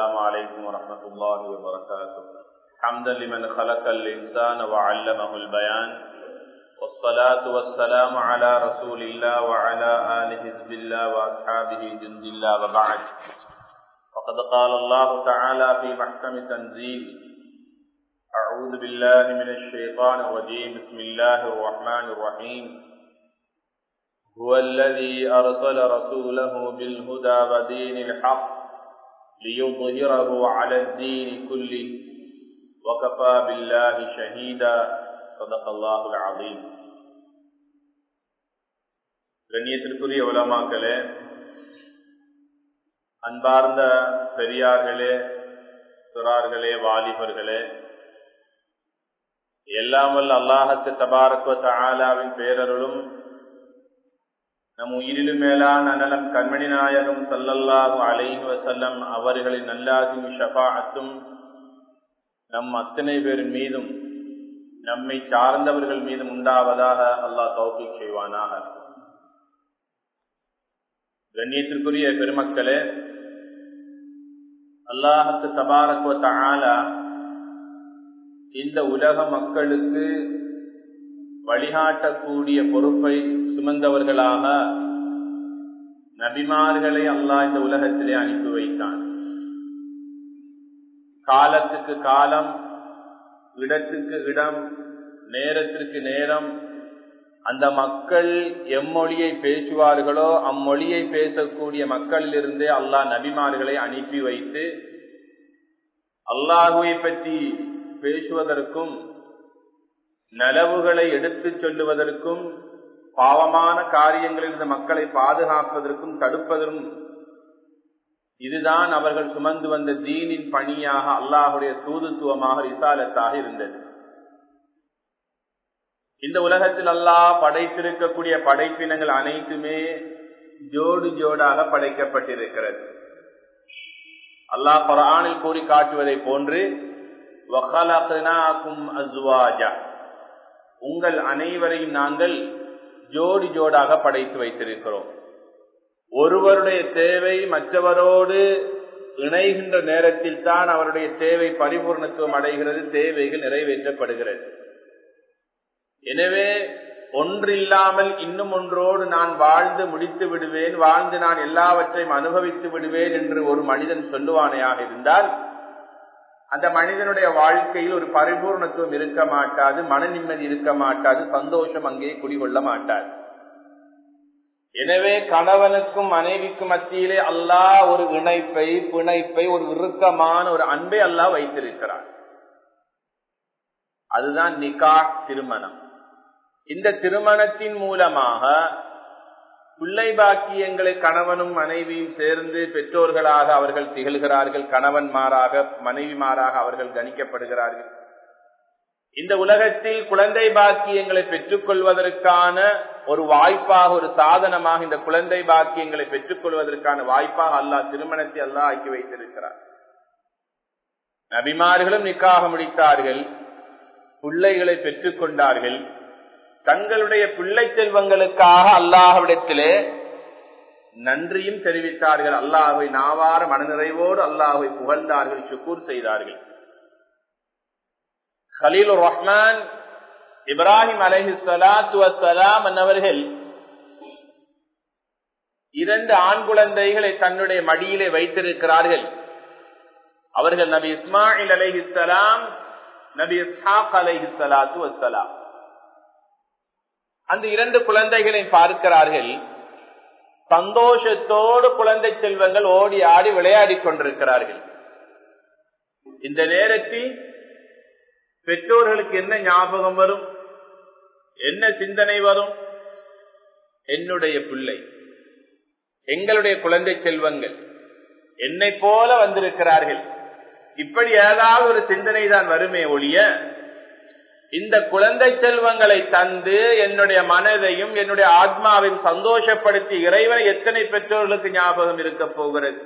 السلام عليكم ورحمة الله وبركاته. حمدا لمن خلق الإنسان وعلمه البيان. والصلاة والسلام على رسول الله وعلى آل حزب الله وأصحابه جند الله وبعد. فقد قال الله تعالى في محكم تنزيل أعوذ بالله من الشيطان الرجيم. بسم الله الرحمن الرحيم. هو الذي أرسل رسوله بالهدى ودين الحق ليظهره على الدين كله وكفى بالله شهيدا صدق الله العظيم கண்ணியத்திற்குரிய உலமாக்களே அன்பார்ந்த பெரியார்களே சுறார்களே வாலிபர்களே எல்லாம் வல்ல அல்லாஹத்து தபாரக்வ தாலாவின் பேரருளும் நம் உயிரிலும் மேலான அனலம் கண்மணி நாயகம் சல்லல்லாஹு அலைஹி வசல்லம் அவர்களின் நல்லாகும் ஷபாஅத்தும் நம் அத்தனை பேரின் மீதும் நம்மை சார்ந்தவர்கள் மீதும் உண்டாவதாக அல்லாஹ் தௌஃபீக் செய்வானாக. கண்ணியத்திற்குரிய பெருமக்களே அல்லாஹத்து தபாரக்வ தாலா இந்த உலக மக்களுக்கு வழிகாட்டக்கூடிய பொறுப்பை சுமந்தவர்களாக நபிமார்களை அல்லாஹ் இந்த உலகத்திலே அனுப்பி வைத்தான். காலத்துக்கு காலம் இடத்துக்கு இடம் நேரத்திற்கு நேரம் அந்த மக்கள் எம்மொழியை பேசுவார்களோ அம்மொழியை பேசக்கூடிய மக்களிலிருந்தே அல்லாஹ் நபிமார்களை அனுப்பி வைத்து அல்லாஹுவை பற்றி பேசுவதற்கும் நலவுகளை எடுத்துச் சொல்லுவதற்கும் பாவமான காரியங்களிலிருந்து மக்களை பாதுகாப்பதற்கும் தடுப்பதற்கும் இதுதான் அவர்கள் சுமந்து வந்த தீனின் பணியாக அல்லாஹுடைய தூதுத்துவமாக விசாலத்தாக இருந்தது. இந்த உலகத்தில் அல்லாஹ் படைத்திருக்கக்கூடிய படைப்பினங்கள் அனைத்துமே ஜோடு ஜோடாக படைக்கப்பட்டிருக்கிறது. அல்லாஹ் பரானில் கூறி காட்டுவதை போன்று உங்கள் அனைவரையும் நாங்கள் ஜோடி ஜோடாக படைத்து வைத்திருக்கிறோம். ஒருவருடைய தேவை மற்றவரோடு இணைகின்ற நேரத்தில் தான் அவருடைய தேவை பரிபூர்ணத்துவம் அடைகிறது தேவைகள் நிறைவேற்றப்படுகிறது. எனவே ஒன்றில்லாமல் இன்னும் ஒன்றோடு நான் வாழ்ந்து முடித்து விடுவேன் வாழ்ந்து நான் எல்லாவற்றையும் அனுபவித்து விடுவேன் என்று ஒரு மனிதன் சொல்லுவானையாக இருந்தால் அந்த மனிதனுடைய வாழ்க்கையில் ஒரு பரிபூர்ணத்துவம் இருக்க மாட்டாது மன நிம்மதி இருக்க மாட்டாது சந்தோஷம் அங்கே குடிகொள்ள மாட்டாது எனவே கணவனுக்கும் மனைவிக்கும் மத்தியிலே அல்லாஹ் ஒரு இணைப்பை பிணைப்பை ஒரு இறுக்கமான ஒரு அன்பை அல்லாஹ் வைத்திருக்கிறார். அதுதான் நிகா திருமணம். இந்த திருமணத்தின் மூலமாக பிள்ளை பாக்கியங்களை கணவனும் மனைவியும் சேர்ந்து பெற்றோர்களாக அவர்கள் திகழ்கிறார்கள் கணவன் மாறாக மனைவி மாறாக அவர்கள் கணிக்கப்படுகிறார்கள். இந்த உலகத்தில் குழந்தை பாக்கியங்களை பெற்றுக்கொள்வதற்கான ஒரு வாய்ப்பாக ஒரு சாதனமாக இந்த குழந்தை பாக்கியங்களை பெற்றுக்கொள்வதற்கான வாய்ப்பாக அல்லாஹ் திருமணத்தை அல்லாஹ் ஆக்கி வைத்திருக்கிறார். நபிமார்களும் நிக்காக முடித்தார்கள் பிள்ளைகளை பெற்றுக் கொண்டார்கள் தங்களுடைய பிள்ளை செல்வங்களுக்காக அல்லாஹவிடத்திலே நன்றியும் தெரிவித்தார்கள். அல்லாஹை நாவார மனநிறைவோடு அல்லாஹை புகழ்ந்தார்கள் சுக்கூர் செய்தார்கள். ஹலீல் ரஹ்மான் இப்ராஹிம் அலஹி சலாத்து வசலாம் என்னவர்கள் இரண்டு ஆண் குழந்தைகளை தன்னுடைய மடியிலே வைத்திருக்கிறார்கள். அவர்கள் நபி இஸ்மாயில் அலைஹிஸ்லாம் நபி இஸ்ஹாக் அலஹி சலாத்து வசலாம் அந்த இரண்டு குழந்தைகளை பார்க்கிறார்கள். சந்தோஷத்தோடு குழந்தை செல்வங்கள் ஓடி ஆடி விளையாடி கொண்டிருக்கிறார்கள். இந்த நேரத்தில் பெற்றோர்களுக்கு என்ன ஞாபகம் வரும்? என்ன சிந்தனை வரும்? என்னுடைய பிள்ளை எங்களுடைய குழந்தை செல்வங்கள் என்னை போல வந்திருக்கிறார்கள். இப்படி ஏதாவது ஒரு சிந்தனை தான் வருமே ஒழிய இந்த குழந்தை செல்வங்களை தந்து என்னுடைய மனதையும் என்னுடைய ஆத்மாவையும் சந்தோஷப்படுத்தி இறைவனை எத்தனை பெற்றோர்களுக்கு ஞாபகம் இருக்க போகிறது?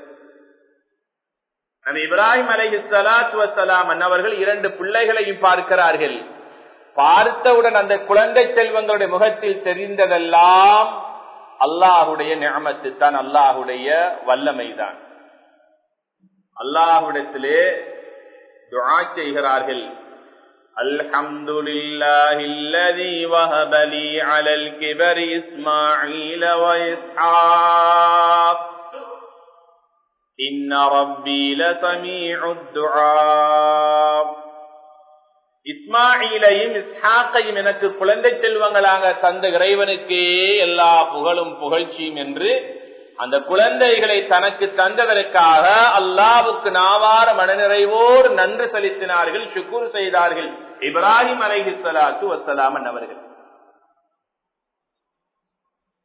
நம்ம இப்ராஹிம் அலஹி சலாத்து வசலாம் அன்னவர்கள் இரண்டு பிள்ளைகளையும் பார்க்கிறார்கள். பார்த்தவுடன் அந்த குழந்தை செல்வங்களுடைய முகத்தில் தெரிந்ததெல்லாம் அல்லாஹுடைய நியமத்து தான் அல்லாஹுடைய வல்லமைதான். அல்லாஹுடத்திலே துவா செய்கிறார்கள். الحمد لله الذي وهب لي على الكبر إسماعيل وإسحاق إن ربي لسميع الدعاء இஸ்மாயிலையும் இஸ்ஹாக்கையும் எனக்கு குழந்தை செல்வங்களாக தந்த இறைவனுக்கே எல்லா புகழும் புகழ்ச்சியும் என்று அந்த குழந்தைகளை தனக்கு தந்ததற்காக அல்லாவுக்கு நாவார மனநிறைவோடு நன்றி செலுத்தினார்கள் சுக்குர் செய்தார்கள். இப்ராஹிம் அலஹி சலாத்து வசலாமன் அவர்கள்.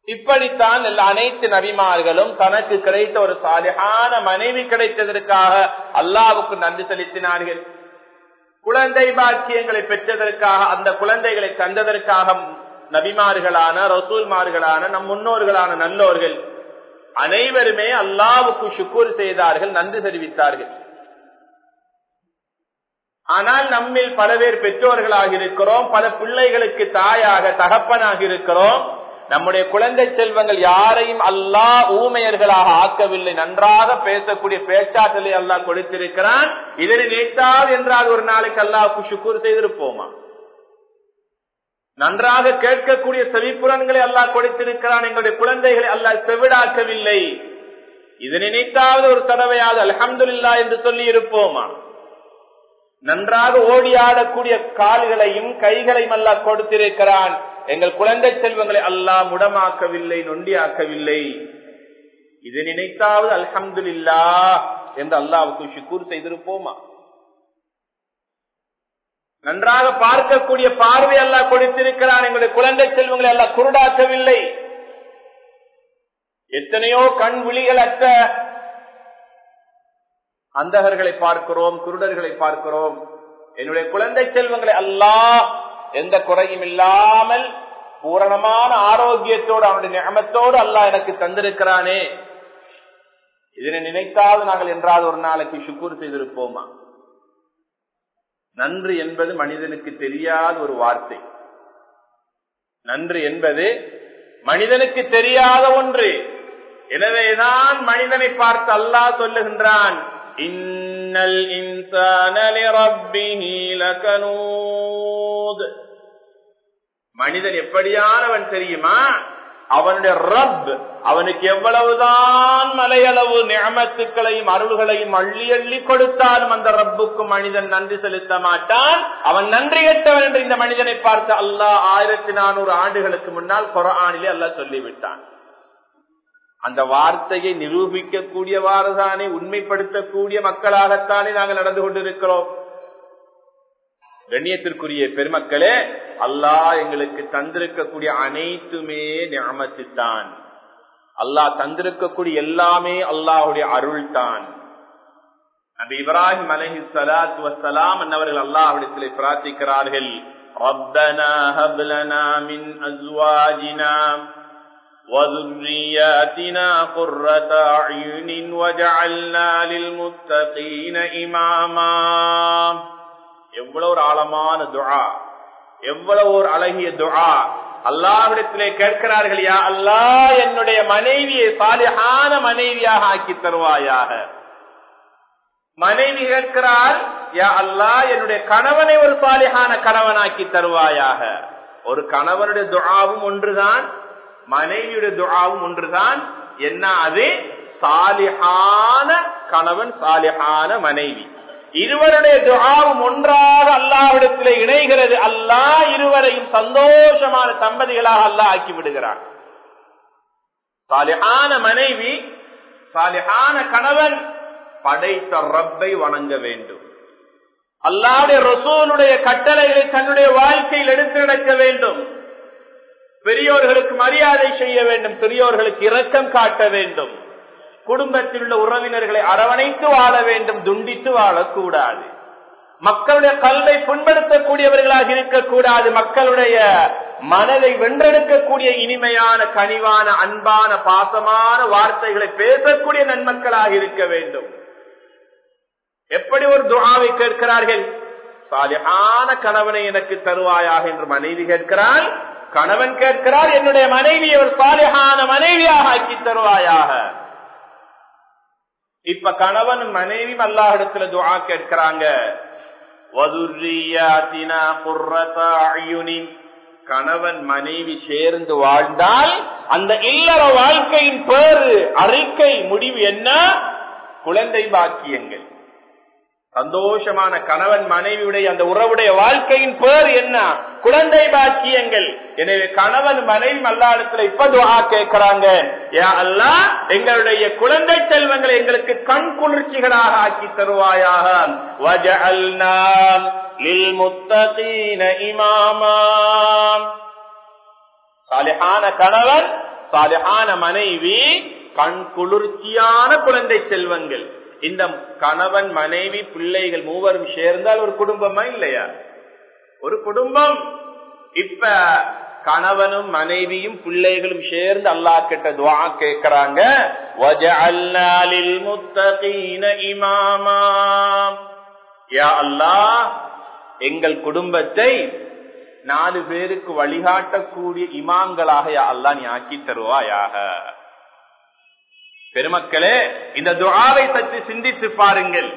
இப்படித்தான் அனைத்து நபிமார்களும் தனக்கு கிடைத்த ஒரு சாலிகான மனைவி கிடைத்ததற்காக அல்லாவுக்கு நன்றி செலுத்தினார்கள். குழந்தை பாக்கியங்களை பெற்றதற்காக அந்த குழந்தைகளை தந்ததற்காக நபிமார்களான ரசூல்மார்களான நம் முன்னோர்களான நல்லோர்கள் அனைவருமே அல்லாவுக்கு சுக்கூர் செய்தார்கள் நன்றி தெரிவித்தார்கள். ஆனால் நம்மில் பல பேர் பெற்றோர்களாக இருக்கிறோம் பல பிள்ளைகளுக்கு தாயாக தகப்பனாக இருக்கிறோம். நம்முடைய குழந்தை செல்வங்கள் யாரையும் அல்லாஹ் ஊமையர்களாக ஆக்கவில்லை. நன்றாக பேசக்கூடிய பேச்சாற்றலை அல்லா கொடுத்திருக்கிறான். இதனை நினைத்தால் என்றால் ஒரு நாளைக்கு அல்லாவுக்கு சுக்கூர் செய்திருப்போமா? நன்றாக கேட்கக்கூடிய செவிப்புலன்களை அல்லாஹ் கொடுத்திருக்கிறான். எங்களுடைய குழந்தைகளை அல்லாஹ் செவிடாக்கவில்லை. இது நினைத்தாவது ஒரு தடவையாவது அலமதுல்லா என்று சொல்லி இருப்போமா? நன்றாக ஓடியாடக்கூடிய கால்களையும் கைகளையும் அல்லாஹ் கொடுத்திருக்கிறான். எங்கள் குழந்தை செல்வங்களை அல்லாஹ் முடமாக்கவில்லை நொண்டியாக்கவில்லை. இது நினைத்தாவது அல்ஹம்துல்லா என்று அல்லாவுக்கு ஷுக்கூர் செய்திருப்போமா? நன்றாக பார்க்கக்கூடிய பார்வை எல்லாம் கொடுத்திருக்கிறான். எங்களுடைய குழந்தை செல்வங்களை எல்லாம் குருடாக்கவில்லை. எத்தனையோ கண் விழிகள் அற்ற அந்தகர்களை பார்க்கிறோம் குருடர்களை பார்க்கிறோம். என்னுடைய குழந்தை செல்வங்களை அல்லாஹ் எந்த குறையும் இல்லாமல் பூரணமான ஆரோக்கியத்தோடு அவனுடைய நியமத்தோடு அல்லாஹ் எனக்கு தந்திருக்கிறானே. இதனை நினைத்தாவது நாங்கள் என்றால் ஒரு நாளைக்கு சுக்கூர் செய்திருப்போமா? நன்று என்பது மனிதனுக்கு தெரியாத ஒரு வார்த்தை. நன்று என்பது மனிதனுக்கு தெரியாத ஒன்று. எனவேதான் மனிதனை பார்த்து அல்லாஹ் சொல்லுகின்றான் இன்னல் இன்சானி மனிதன் எப்படியானவன் தெரியுமா? அவனுடைய ரப் அவனுக்கு எவ்வளவுதான் மலையளவு நியமத்துக்களையும் அருள்களையும் அள்ளி அள்ளி கொடுத்தாலும் அந்த ரப்புக்கு மனிதன் நன்றி செலுத்த மாட்டான். அவன் நன்றி கட்டவன் என்று இந்த மனிதனை பார்த்து அல்லாஹ் ஆயிரத்தி நானூறு ஆண்டுகளுக்கு முன்னால் கொரானிலே அல்லாஹ் சொல்லிவிட்டான். அந்த வார்த்தையை நிரூபிக்கக்கூடியவாறுதானே உண்மைப்படுத்தக்கூடிய மக்களாகத்தானே நாங்கள் நடந்து கொண்டிருக்கிறோம். கண்ணியத்திற்குரிய பெருமக்களே அல்லாஹ் எங்களுக்கு தந்திருக்கக்கூடிய அனைத்துமே ஞாபகத்தான் அல்லாஹ் தந்திருக்கக்கூடிய எல்லாமே அல்லாஹுடைய அருள் தான் நபி இப்ராஹிம் அலஹி சலாத்து வசலாம் என்னவர்கள் அல்லாஹ்விடத்தில் பிரார்த்திக்கிறார்கள் ربنا هب لنا من أزواجنا وذرياتنا قرة أعين وجعلنا للمتقين إماما எவ்வளவு ஒரு ஆழமான துழா எவ்வளவு ஒரு அழகிய துழா அல்லாவிடத்திலே கேட்கிறார்கள் யா அல்லா என்னுடைய மனைவியை சாலிஹான மனைவியாக ஆக்கி தருவாயாக. மனைவி கேட்கிறாள் யா அல்லா என்னுடைய கணவனை ஒரு சாலிஹான கணவனாக்கி தருவாயாக. ஒரு கணவனுடைய துழாவும் ஒன்றுதான் மனைவியுடைய துழாவும் ஒன்றுதான். என்ன அது? சாலிஹான கணவன் சாலிஹான மனைவி. இருவருடைய துஆவும் ஒன்றாக அல்லாவிடத்திலே இணைகிறது. அல்லாஹ் இருவரையும் சந்தோஷமான தம்பதிகளாக அல்லாஹ் ஆக்கி விடுகிறார் சாலிஹான மனைவி சாலிஹான கணவன் படைத்த ரப்பை வணங்க வேண்டும். அல்லாவுடைய ரசூலுடைய கட்டளைகளை தன்னுடைய வாழ்க்கையில் எடுத்து நடக்க வேண்டும். பெரியோர்களுக்கு மரியாதை செய்ய வேண்டும். சிறியோர்களுக்கு இரக்கம் காட்ட வேண்டும். குடும்பத்தில் உள்ள உறவினர்களை அரவணைத்து வாழ வேண்டும் துண்டித்து வாழக்கூடாது. மக்களுடைய கல்வை புண்படுத்தக்கூடியவர்களாக இருக்கக்கூடாது. மக்களுடைய மனதை வென்றெடுக்கக்கூடிய இனிமையான கனிவான அன்பான பாசமான வார்த்தைகளை பேசக்கூடிய நன்மக்களாக இருக்க வேண்டும். எப்படி ஒரு துவாவை கேட்கிறார்கள்? சாலியான கணவனை எனக்கு தருவாயாக என்று மனைவி கேட்கிறாள். கணவன் கேட்கிறார் என்னுடைய மனைவியை ஒரு சாலியான மனைவியாக ஆக்கி தருவாயாக. இப்ப கணவன் மனைவி அல்லாஹிடத்துல துவா கேட்கிறாங்க. கணவன் மனைவி சேர்ந்து வாழ்ந்தால் அந்த இல்லற வாழ்க்கையின் பேரு அறிக்கை முடிவு என்ன? குழந்தை பாக்கியங்கள். சந்தோஷமான கணவன் மனைவியுடைய அந்த உறவுடைய வாழ்க்கையின் பேர் என்ன? குழந்தை பாக்கியங்கள். எனவே கணவன் மனைவி மல்லாடத்துல இப்ப துவா கேட்கிறாங்க. அல்லா எங்களுடைய குழந்தை செல்வங்களை எங்களுக்கு கண் குளிர்ச்சிகளாக ஆக்கி தருவாயாக. சாலிஹான கணவன் சாலிஹான மனைவி கண் குளிர்ச்சியான குழந்தை செல்வங்கள். இந்த கணவன் மனைவி பிள்ளைகள் மூவரும் சேர்ந்தால் ஒரு குடும்பமா இல்லையா? ஒரு குடும்பம். இப்ப கணவனும் மனைவியும் பிள்ளைகளும் சேர்ந்து அல்லா கிட்ட துவா கேட்கிறாங்க யா எங்கள் குடும்பத்தை நாலு பேருக்கு வழிகாட்டக்கூடிய இமாம்களாக யா அல்லா நீ ஆக்கி தருவாயாக. பெருமக்களே இந்த துவாவை பற்றி சிந்தித்து பாருங்கள்.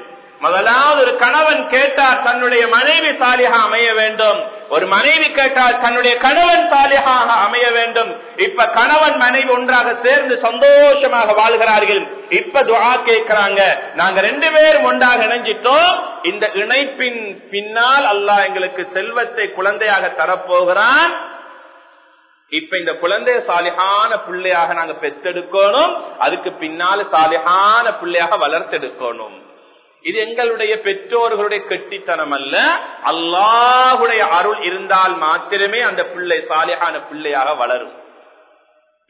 முதலாவது ஒரு கணவன் கேட்டால் தன்னுடைய மனைவி சாலிகா அமைய வேண்டும். ஒரு மனைவி கேட்டால் தன்னுடைய கணவன் சாலிகாக அமைய வேண்டும். இப்ப கணவன் மனைவி ஒன்றாக சேர்ந்து சந்தோஷமாக வாழ்கிறார்கள். இப்ப துவா கேட்கிறாங்க. நாங்க ரெண்டு பேரும் ஒன்றாக இணைஞ்சிட்டோம். இந்த இணைப்பின் பின்னால் அல்லாஹ் எங்களுக்கு செல்வத்தை குழந்தையாக தரப்போகிறான். இப்ப இந்த குழந்தைய சாலிகான பிள்ளையாக நாங்க பெத்தெடுக்கணும் அதுக்கு பின்னால சாலிகான பிள்ளையாக வளர்த்தெடுக்கணும். இது எங்களுடைய பெற்றோர்களுடைய கெட்டித்தனம் அல்ல. அல்லாஹுடைய அருள் இருந்தால் மாத்திரமே அந்த பிள்ளை சாலிகான பிள்ளையாக வளரும்.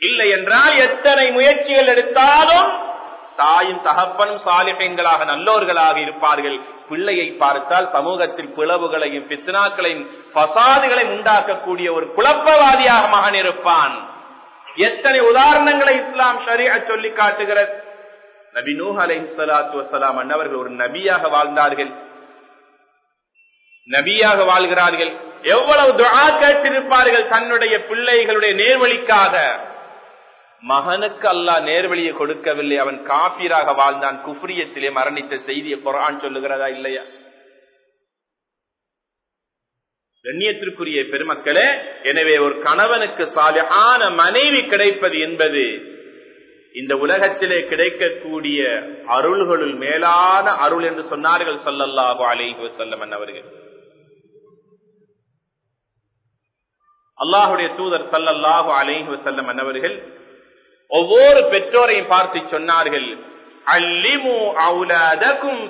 இல்லை என்றால் எத்தனை முயற்சிகள் எடுத்து தாயும் தகப்பனும் சாலிகங்களாக நல்லோர்களாக இருப்பார்கள். பிள்ளையை பார்த்தால் சமூகத்தில் பிளவுகளையும் பித்னாக்களையும் பசாதுகளையும் உண்டாக்கக்கூடிய ஒரு குழப்பவாதியாக மகன் இருப்பான். எத்தனை உதாரணங்களை இஸ்லாம் சரியா சொல்லி காட்டுகிறது. நபி நூஹ் அலை சலாத்து வசலாம் அண்ணவர்கள் ஒரு நபியாக வாழ்ந்தார்கள். நபியாக வாழ்கிறார்கள். எவ்வளவு துஆ கேட்டிருப்பார்கள் தன்னுடைய பிள்ளைகளுடைய நேர்வழிக்காக. மகனுக்கு அல்லாஹ் நேர்வழியை கொடுக்கவில்லை. அவன் காபீராக வாழ்ந்தான். குஃப்ரியத்திலே மரணித்த செய்தியை குரான் சொல்லுகிறதா இல்லையா? கண்ணியத்திற்குரிய பெருமக்களே எனவே ஒரு கணவனுக்கு சாலையான மனைவி கிடைப்பது என்பது இந்த உலகத்திலே கிடைக்கக்கூடிய அருள்களுள் மேலான அருள் என்று சொன்னார்கள் சொல்லல்லாஹு அலைஹு வஸல்லம் அவர்கள். அல்லாஹுடைய தூதர் சல்லல்லாஹு அலைஹு வஸல்லம் அவர்கள் ஒவ்வொரு பெற்றோரையும் பார்த்து சொன்னார்கள் அல்லிமு அவுலாதகும்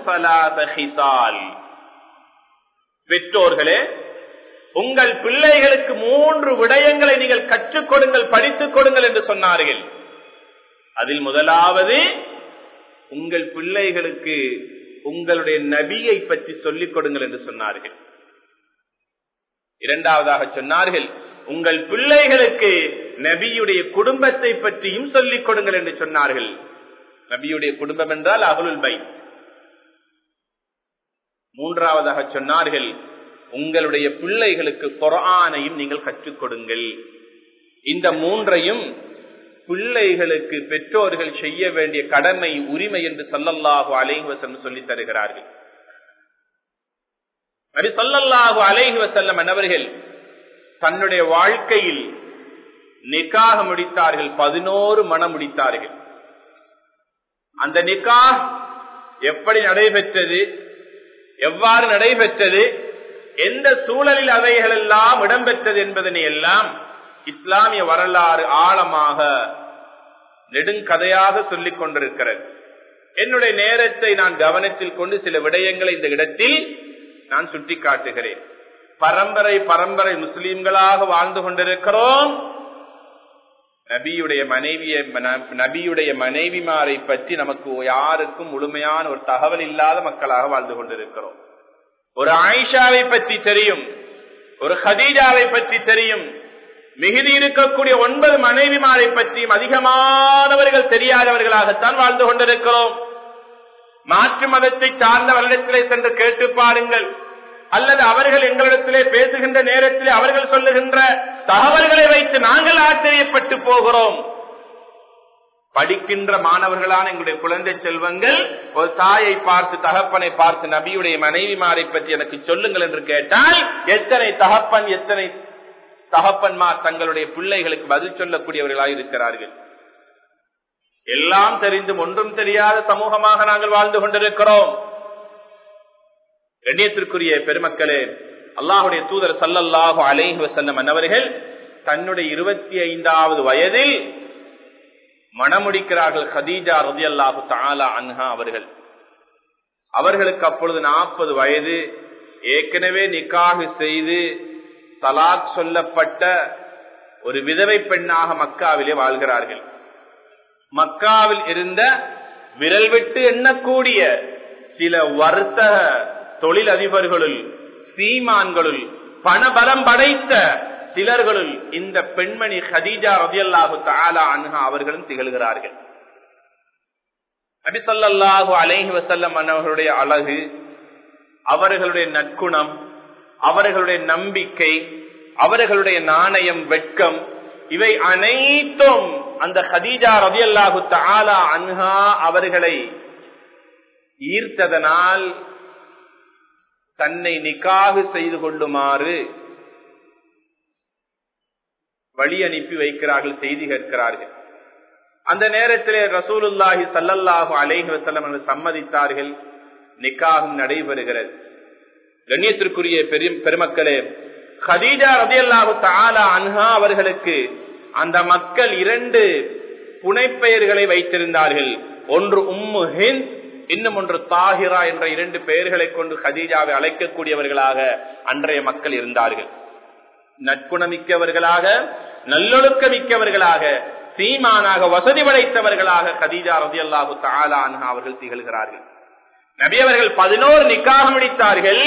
பெற்றோர்களே உங்கள் பிள்ளைகளுக்கு மூன்று விடயங்களை நீங்கள் கற்றுக் கொடுங்கள் படித்துக் கொடுங்கள் என்று சொன்னார்கள். அதில் முதலாவது உங்கள் பிள்ளைகளுக்கு உங்களுடைய நபியை பற்றி சொல்லிக் கொடுங்கள் என்று சொன்னார்கள். இரண்டாவதாக சொன்னார்கள் உங்கள் பிள்ளைகளுக்கு நபியுடைய குடும்பத்தை பற்றியும் சொல்லிக் கொடுங்கள் என்று சொன்னார்கள். நபியுடைய குடும்பம் என்றால் அகலுல் பை மூன்றாவதாக சொன்னார்கள் உங்களுடைய பிள்ளைகளுக்கு கொரானையும் நீங்கள் கற்றுக் கொடுங்கள். இந்த மூன்றையும் பிள்ளைகளுக்கு பெற்றோர்கள் செய்ய வேண்டிய கடமை உரிமை என்று சொல்லல்லாஹு அலைஹி வசல்லம் சொல்லி தருகிறார்கள். நபி சொல்லல்லாஹு அலைஹி வசல்லம் என்னவர்கள் தன்னுடைய வாழ்க்கையில் நிக்காக முடித்தார்கள் பதினோரு மனம் முடித்தார்கள். அந்த நிக்கா எப்படி நடைபெற்றது எவ்வாறு நடைபெற்றது எந்த சூழலில் அவைகள் எல்லாம் இடம்பெற்றது என்பதனை எல்லாம் இஸ்லாமிய வரலாறு ஆழமாக நெடுங்கதையாக சொல்லிக் கொண்டிருக்கிறது. என்னுடைய நேரத்தை நான் கவனத்தில் கொண்டு சில விடயங்களை இந்த இடத்தில் நான் சுட்டிக்காட்டுகிறேன். பரம்பரை பரம்பரை முஸ்லீம்களாக வாழ்ந்து கொண்டிருக்கிறோம். நபியுடைய மனைவிய நபியுடைய மனைவிமாரை பற்றி நமக்கு யாருக்கும் முழுமையான ஒரு தகவல் இல்லாத மக்களாக வாழ்ந்து கொண்டிருக்கிறோம். ஒரு ஆயிஷாவை பற்றி தெரியும் ஒரு ஹதீஜாவை பற்றி தெரியும் மிகுதி இருக்கக்கூடிய ஒன்பது மனைவிமாரை பற்றியும் அதிகமானவர்கள் தெரியாதவர்களாகத்தான் வாழ்ந்து கொண்டிருக்கிறோம். மாற்று மதத்தை சார்ந்த வருடத்திலே சென்று கேட்டு பாருங்கள். அல்லது அவர்கள் எங்களிடத்திலே பேசுகின்ற நேரத்திலே அவர்கள் சொல்லுகின்ற தகவல்களை வைத்து நாங்கள் ஆச்சரியப்பட்டு போகிறோம். படிக்கின்ற மாணவர்களான எங்களுடைய குழந்தை செல்வங்கள் ஒரு தாயை பார்த்து தகப்பனை பார்த்து நபியுடைய மனைவிமாரை பற்றி எனக்கு சொல்லுங்கள் என்று கேட்டால் எத்தனை தகப்பன் எத்தனை தகப்பன்மார் தங்களுடைய பிள்ளைகளுக்கு பதில் சொல்லக்கூடியவர்களாக இருக்கிறார்கள். எல்லாம் தெரிந்தும் ஒன்றும் தெரியாத சமூகமாக நாங்கள் வாழ்ந்து கொண்டிருக்கிறோம். கண்ணியத்திற்குரிய பெருமக்களே அல்லாஹுடைய தூதர் சல்லல்லாஹு அலைஹி வசல்லம் அன்னவர்கள் தன்னுடைய இருபத்தி ஐந்தாவது வயதில் மணமுடிக்கிறார்கள் ஹதீஜா ரதி அல்லாஹு தாலா அன்ஹா அவர்கள். அவர்களுக்கு அப்பொழுது நாற்பது வயது. ஏற்கனவே நிக்காகு செய்து தலாக் சொல்லப்பட்ட ஒரு விதவை பெண்ணாக மக்காவிலே வாழ்கிறார்கள். மக்காவில் இருந்த விரல் விட்டு எண்ணக்கூடிய சில வர்த்தக தொழில் அதிபர்களுள் சீமான்களுள் பணபலம் படைத்த சிலர்களுள் இந்த பெண்மணி ஹதீஜா ரதியல்லாஹு தாலா அன்ஹா அவர்களும் திகழ்கிறார்கள். நபிசல்லாஹு அலைஹி வசல்லம் அவர்களுடைய அழகு அவர்களுடைய நற்குணம் அவர்களுடைய நம்பிக்கை அவர்களுடைய நாணயம் வெட்கம் இவை அனைத்தும் அந்த ஹதீஜா ரதியல்லாஹு தாலா அன்ஹா அவர்களை ஈர்த்ததனால் தன்னை நிக்காகு செய்து கொள்ளுமாறு வழி அனுப்பி வைக்கிறார்கள் செய்தி கேட்கிறார்கள். அந்த நேரத்திலே ரசூலுல்லாஹி சல்லல்லாஹு அலைஹி வசல்லம் சம்மதித்தார்கள். நிக்காகும் நடைபெறுகிறது. கண்ணியத்திற்குரிய பெரும் பெருமக்களே ஹதீஜா ரதியல்லாஹு தாலா அன்ஹா அவர்களுக்கு அந்த மக்கள் இரண்டு புனைப்பெயர்களை வைத்திருந்தார்கள். ஒன்று உம்மு ஹிந்த் இன்னும் ஒன்று தாகிரா என்ற இரண்டு பெயர்களை கொண்டு ஹதீஜாவை அழைக்கக்கூடியவர்களாக அன்றைய மக்கள் இருந்தார்கள். நட்புணமிக்கவர்களாக நல்லொழுக்க மிக்கவர்களாக சீமானாக வசதி படைத்தவர்களாக கதீஜா ரதி அல்லாஹு தாலான் அவர்கள் திகழ்கிறார்கள். நபி அவர்கள் பதினோரு நிக்காக முடித்தார்கள்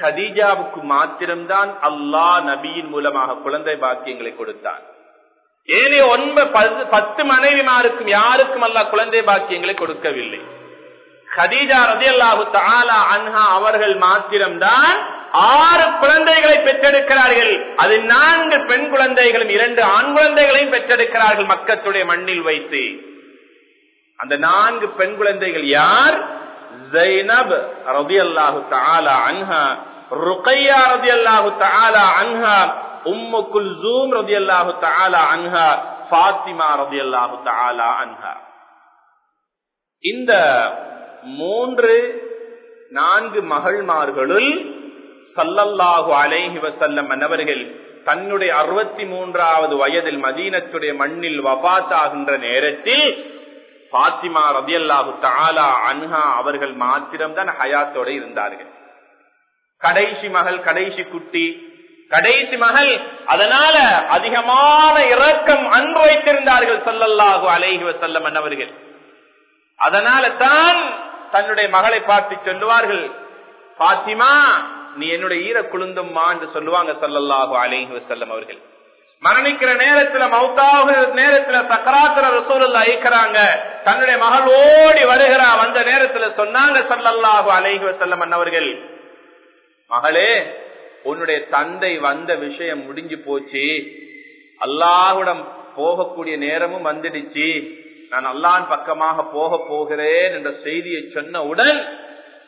ஹதீஜாவுக்கு மாத்திரம்தான் அல்லாஹ் நபியின் மூலமாக குழந்தை பாக்கியங்களை கொடுத்தார் ஏனைய ஒன்பது பத்து மனைவிமாருக்கும் யாருக்கும் அல்லா குழந்தை பாக்கியங்களை கொடுக்கவில்லை. ஹதீஜா ரதி தாலா அன்ஹா அவர்கள் மாத்திரம்தான் ஆறு குழந்தைகளை பெற்றெடுக்கிறார்கள். அது நான்கு பெண் குழந்தைகளும் இரண்டு ஆண் குழந்தைகளையும் பெற்றெடுக்கிறார்கள் மக்கத்துடைய மண்ணில் வைத்து. அந்த நான்கு பெண் குழந்தைகள் யார்? ஜைனப் ரதி அல்லாஹு தாலா அன்ஹா ருக்கையா ரதி அல்லாஹு தாலா அன்ஹா உம்மு குல்சூம் ரதி அல்லாஹு தாலா அன்ஹா பாத்திமா ரதி அல்லாஹு தாலா அன்ஹா. இந்த மூன்று நான்கு மகள்மார்களுள் சல்லல்லாஹு அலைஹி வசல்லம் மன்னவர்கள் தன்னுடைய அறுபத்தி மூன்றாவது வயதில் மதீனத்துடைய மண்ணில் வபாத் ஆகின்ற நேரத்தில் பாத்திமா ரதியல்லாஹு தாலா அன்ஹா அவர்கள் மாத்திரம்தான் ஹயாத்தோட இருந்தார்கள். கடைசி மகள் கடைசி குட்டி கடைசி மகள் அதனால அதிகமான இரக்கம் அன்பு வைத்திருந்தார்கள் சல்லல்லாஹு அலைஹி வசல்லம் மன்னவர்கள். அதனால தான் தன்னுடைய மகளை பார்த்து சொல்லுவார்கள் பாத்திமா நீ என்னுடைய ஈர குழுந்தும்மா என்று சொல்லுவாங்க சல்லல்லாஹு அலேஹி வசல்லம் அவர்கள். மரணிக்கிற நேரத்துல மௌத்தாக நேரத்துல சக்கராத்திர ரசூலுல்லா ஐக்கிறாங்க தன்னுடைய மகள் ஓடி வருகிறா. வந்த நேரத்துல சொன்னாங்க சல்லல்லாஹு அலேஹி வசல்லம் அவர்கள் மகளே உன்னுடைய தந்தை வந்த விஷயம் முடிஞ்சு போச்சு. அல்லாஹுடம் போகக்கூடிய நேரமும் வந்துடுச்சு. நான் அல்லான் பக்கமாக போக போகிறேன் என்ற செய்தியை சொன்னவுடன்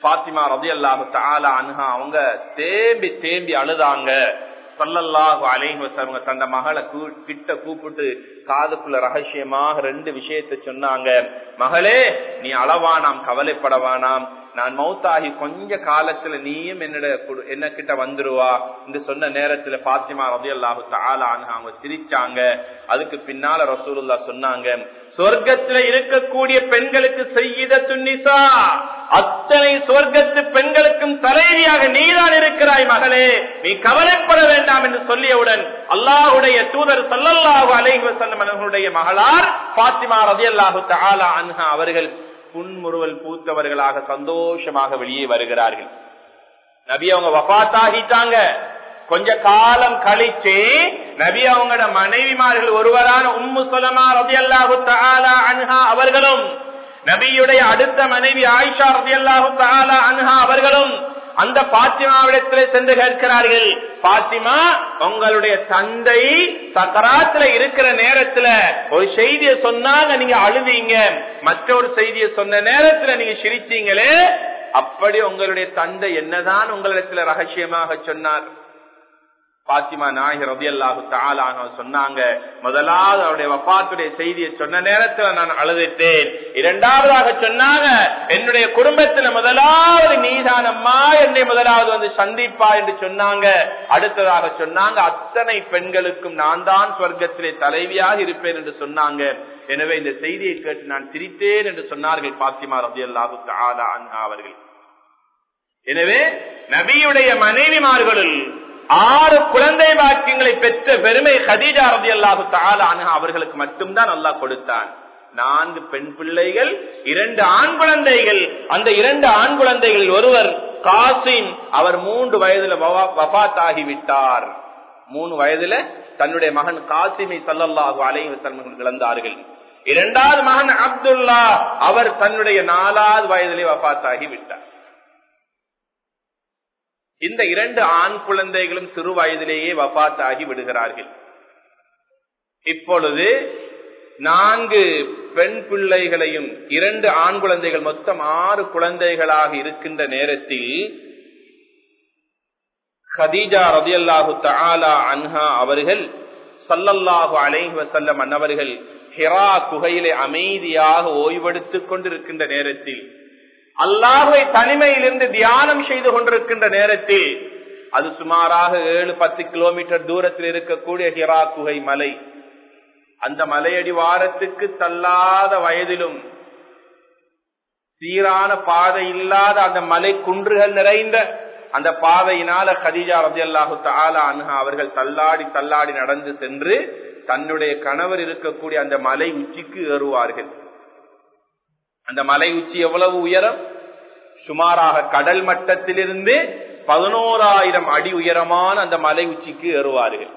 பாத்திமா ரதி அல்லாஹு தாலா அவங்க தேம்பி தேம்பி அழுதாங்க. சல்லல்லாஹு அலைஹி தந்த மகளை கிட்ட கூப்பிட்டு காதுக்குள்ள ரகசியமாக ரெண்டு விஷயத்தை சொன்னாங்க. மகளே நீ அளவானாம் கவலைப்படவானாம். நான் மௌத்தாகி கொஞ்ச காலத்துல நீயும் என்னோட என்ன கிட்ட வந்துருவா என்று சொன்ன நேரத்துல பாத்திமா ரபி அல்லாஹு அவங்க சிரிச்சாங்க. அதுக்கு பின்னால ரசூலுல்லா சொன்னாங்க சொர்க்கத்துல இருக்கக்கூடிய பெண்களுக்கு செய்த துன்னிசா அத்தனை சொர்க்கத்து பெண்களுக்கும் தலைவியாக நீதான் இருக்கிறாய் மகளே நீ கவலைப்பட வேண்டாம் என்று சொல்லியவுடன் அல்லாஹுடைய தூதர் சல்லல்லாஹு அலைஹி வசல்லம் அவர்களுடைய மகளார் பாத்திமா ரதியல்லாஹு தஆலா அன்ஹா அவர்கள் புன்முறுவல் பூத்தவர்களாக சந்தோஷமாக வெளியே வருகிறார்கள். நபி அவங்க வபாத்தாகிட்டாங்க கொஞ்ச காலம் கழிச்சு நபி அவங்களோட மனைவிமார்கள் ஒருவரான உம்மு சொலமா ரபி அல்லாஹு அன்ஹா அவர்களும் நபியுடைய அடுத்த மனைவி ஆயிஷா ரபி அல்லாஹு அன்ஹா அவர்களும் அந்த பாத்திமாவிடத்தில் சென்று கேட்கிறார்கள். பாத்திமா உங்களுடைய தந்தை சக்கராத்துல இருக்கிற நேரத்துல ஒரு செய்தியை சொன்னாங்க நீங்க அழுவீங்க மற்றொரு செய்தியை சொன்ன நேரத்துல நீங்க சிரிச்சீங்களே. அப்படி உங்களுடைய தந்தை என்னதான் உங்களிடத்துல ரகசியமாக சொன்னார். பாத்திமா நாயகர் ரவி அல்லாஹு தாலான சொன்னாங்க. முதலாவது அவருடைய வப்பாத்துடைய செய்தியை சொன்ன நேரத்துல நான் அழுதுட்டேன். இரண்டாவதாக சொன்னாங்க என்னுடைய குடும்பத்துல முதலாவது நீதானம்மா என்னை முதலாவது வந்து சந்திப்பா என்று சொன்னாங்க. அடுத்ததாக சொன்னாங்க அத்தனை பெண்களுக்கும் நான் தான் சொர்க்கத்திலே தலைவியாக இருப்பேன் என்று சொன்னாங்க. எனவே இந்த செய்தியை கேட்டு நான் சிரித்தேன் என்று சொன்னார்கள் பாத்திமா ரவி அல்லாஹு தாலா அவர்கள். எனவே நபியுடைய மனைவிமார்களுள் ஆறு குழந்தை பாக்கியங்களை பெற்ற பெருமை ஹதீஜா ரதி அல்லாஹு தாலான அவர்களுக்கு மட்டும்தான் அல்லாஹ் கொடுத்தான். நான்கு பெண் பிள்ளைகள் இரண்டு ஆண் குழந்தைகள். அந்த இரண்டு ஆண் குழந்தைகளில் ஒருவர் காசின் அவர் மூன்று வயதுல வபாத் ஆகிவிட்டார் மூணு வயதுல தன்னுடைய மகன் காசிமை சல்லல்லாஹு அலைஹி வஸல்லம் இழந்தார்கள். இரண்டாவது மகன் அப்துல்லா அவர் தன்னுடைய நாலாவது வயதிலே வபாத் ஆகிவிட்டார் இந்த இரண்டு ஆண் குழந்தைகளும் சிறு வயதிலேயே வபாத்தாகி விடுகிறார்கள். இப்பொழுது நான்கு பெண் பிள்ளைகளையும் இரண்டு ஆண் குழந்தைகள் மொத்தம் ஆறு குழந்தைகளாக இருக்கின்ற நேரத்தில் ஹதீஜா ரதியல்லாஹு தாலா அன்ஹா அவர்கள் சல்லல்லாஹு அலைஹி வசல்லம் அன்னவர்கள் ஹெரா குகையிலே அமைதியாக ஓய்வெடுத்துக் கொண்டிருக்கின்ற நேரத்தில் அல்லாஹை தனிமையிலிருந்து தியானம் செய்து கொண்டிருக்கின்ற நேரத்தில் அது சுமாராக ஏழு பத்து கிலோமீட்டர் தூரத்தில் இருக்கக்கூடிய ஹிரா குகை மலை. அந்த மலையடி வாரத்துக்கு தள்ளாத வயதிலும் சீரான பாதை இல்லாத அந்த மலை குன்றுகள் நிறைந்த அந்த பாதையினால கதீஜா ரபி அல்லாஹு தாலா அன்ஹா அவர்கள் தள்ளாடி தள்ளாடி நடந்து சென்று தன்னுடைய கணவர் இருக்கக்கூடிய அந்த மலை உச்சிக்கு ஏறுவார்கள். அந்த மலை உச்சி எவ்வளவு உயரம்? சுமாராக கடல் மட்டத்திலிருந்து பதினோராயிரம் அடி உயரமான அந்த மலை உச்சிக்கு ஏறுவார்கள்.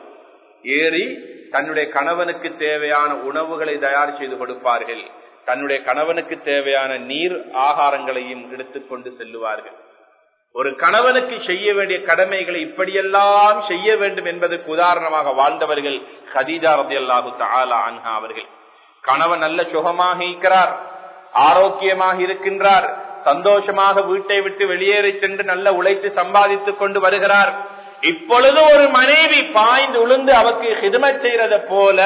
ஏறி தன்னுடைய கணவனுக்கு தேவையான உணவுகளை தயார் செய்து கொடுப்பார்கள். தன்னுடைய கணவனுக்கு தேவையான நீர் ஆகாரங்களையும் எடுத்துக்கொண்டு செல்லுவார்கள். ஒரு கணவனுக்கு செய்ய வேண்டிய கடமைகளை இப்படியெல்லாம் செய்ய வேண்டும் என்பதற்கு உதாரணமாக வாழ்ந்தவர்கள் ஹதீஜா அல்லாஹு தாலா அன்ஹா அவர்கள். கணவன் நல்ல சுகமாக இருக்கிறார் ஆரோக்கியமாக இருக்கின்றார் சந்தோஷமாக வீட்டை விட்டு வெளியேறி சென்று நல்ல உழைத்து சம்பாதித்துக் கொண்டு வருகிறார். இப்பொழுது ஒரு மனைவி பாய்ந்து உளுந்து அவருக்கு ஹிதமத் செய்யறத போல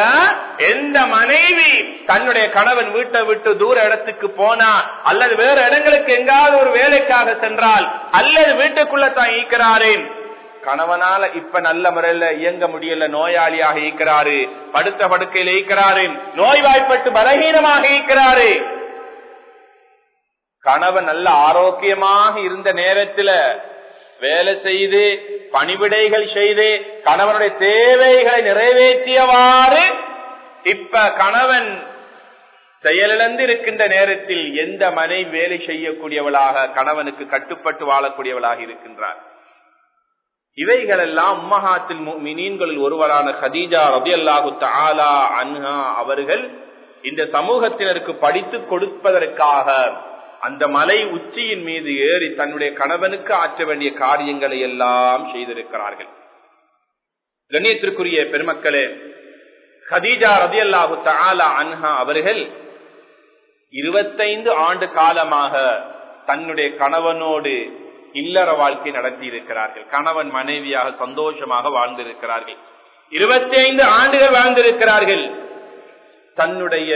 எந்த மனைவி தன்னுடைய கணவன் வீட்டை விட்டு தூர இடத்துக்கு போனா அல்லது வேற இடங்களுக்கு எங்காவது ஒரு வேலைக்காக சென்றால் அல்லது வீட்டுக்குள்ள தான் ஈக்கிறாரேன் கணவனால இப்ப நல்ல முறையில இயங்க முடியல நோயாளியாக இருக்கிறாரு படுத்த படுக்கையில் ஈக்கிறாரு நோய்வாய்ப்பட்டு பலகீனமாக இருக்கிறாரு. கணவன் நல்ல ஆரோக்கியமாக இருந்த நேரத்துல வேலை செய்து பணிவிடைகள் செய்து கணவனுடைய தேவைகளை நிறைவேற்றியவாறு இப்ப கணவன் செயலிழந்து இருக்கின்ற நேரத்தில் எந்த மனை வேலை செய்யக்கூடியவளாக கணவனுக்கு கட்டுப்பட்டு வாழக்கூடியவளாக இருக்கின்றார்? இவைகளெல்லாம் உம்மஹாத்தில் ஒருவரான ஹதீஜா ரபி அல்லாஹு தாலா அன்ஹா அவர்கள் இந்த சமூகத்தினருக்கு படித்து கொடுப்பதற்காக அந்த மலை உச்சியின் மீது ஏறி தன்னுடைய கணவனுக்கு ஆற்ற வேண்டிய காரியங்களை எல்லாம் செய்திருக்கிறார்கள். கண்ணியத்திற்குரிய பெருமக்களே ஹதீஜா ரதி அல்லாஹு தாலா அன்ஹா அவர்கள் இருபத்தைந்து ஆண்டு காலமாக தன்னுடைய கணவனோடு இல்லற வாழ்க்கை நடத்தி இருக்கிறார்கள் கணவன் மனைவியாக சந்தோஷமாக வாழ்ந்திருக்கிறார்கள். இருபத்தி ஐந்து ஆண்டுகள் வாழ்ந்திருக்கிறார்கள். தன்னுடைய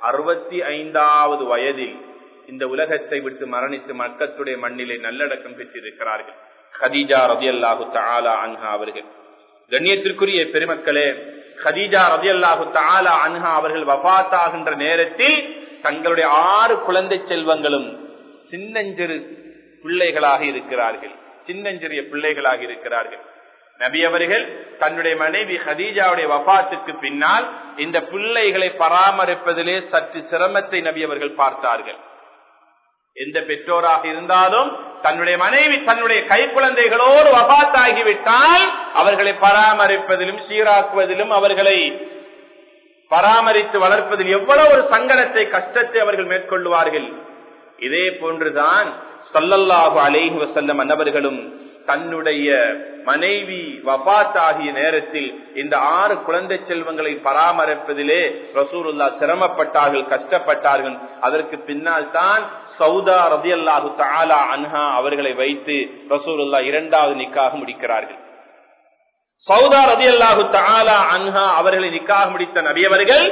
அறுபத்தி ஐந்தாவது வயதில் இந்த உலகத்தை விட்டு மரணித்து மக்கத்துடைய மண்ணிலே நல்லடக்கம் பெற்றிருக்கிறார்கள். ஹதீஜா ரதி அல்லாஹு தாலா அன்ஹா அவர்கள் கண்ணியத்திற்குரிய பெருமக்களே ஹதீஜா ரதி அல்லாஹு தாலா அன்ஹா அவர்கள் வபாத்தாகின்ற நேரத்தில் தங்களுடைய ஆறு குழந்தை செல்வங்களும் சின்னஞ்சிறு பிள்ளைகளாக இருக்கிறார்கள் சின்னஞ்சிறிய பிள்ளைகளாக இருக்கிறார்கள் நபி அவர்கள் தன்னுடைய மனைவி ஹதீஜாவுடைய வபாத்துக்கு பின்னால் இந்த பிள்ளைகளை பராமரிப்பதிலே சற்று சிரமத்தை நபி அவர்கள் பார்த்தார்கள் எந்த பெற்றோராக இருந்தாலும் தன்னுடைய மனைவி தன்னுடைய கை குழந்தைகளோடு வபாத்தாகிவிட்டால் அவர்களை பராமரிப்பதிலும் சீராக்குவதிலும் அவர்களை பராமரித்து வளர்ப்பதில் எவ்வளவு ஒரு சங்கடத்தை கஷ்டத்தை அவர்கள் மேற்கொள்வார்கள் இதே போன்றுதான் சல்லல்லாஹு அலைஹி வசல்லம் அன்னவர்களும் தன்னுடைய மனைவி வபாத்தாகிய நேரத்தில் இந்த ஆறு குழந்தை செல்வங்களை பராமரிப்பதிலே ரசூருல்லா சிரமப்பட்டார்கள் கஷ்டப்பட்டார்கள். அதற்கு பின்னால் தான் சவுதா ரதி அல்லாஹு தாலா அன்ஹா அவர்களை வைத்து ரசூருல்லா இரண்டாவது நிக்காக முடிக்கிறார்கள். சவுதா ரதி அல்லாஹு தாலா அன்ஹா அவர்களை நிக்காக முடித்த நபியவர்கள்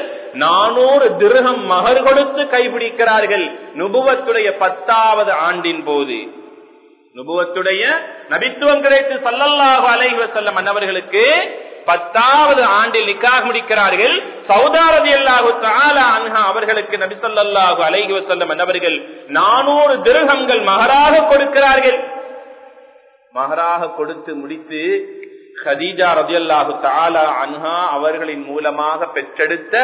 நானூறு திருகம் மகர் கொடுத்து கைபிடிக்கிறார்கள் நுபுவத்துடைய பத்தாவது ஆண்டின் போது நுபுவத்துடைய நபித்துவம் கிடைத்து சல்லல்லாஹு அலைஹி வஸல்லம் அன்னவர்களுக்கு பத்தாவது ஆண்டில் நிக்காக முடிக்கிறார்கள். சௌதாரதி அல்லாஹு தாலா அன்ஹா அவர்களுக்கு நபி ஸல்லல்லாஹு அலைஹி வசல்லம் அன்னவர்கள் நானூறு திருகங்கள் மகராக கொடுக்கிறார்கள். மகராக கொடுத்து முடித்து ஹதீஜா ரதியல்லாஹு தாலா அன்ஹா அவர்களின் மூலமாக பெற்றெடுத்த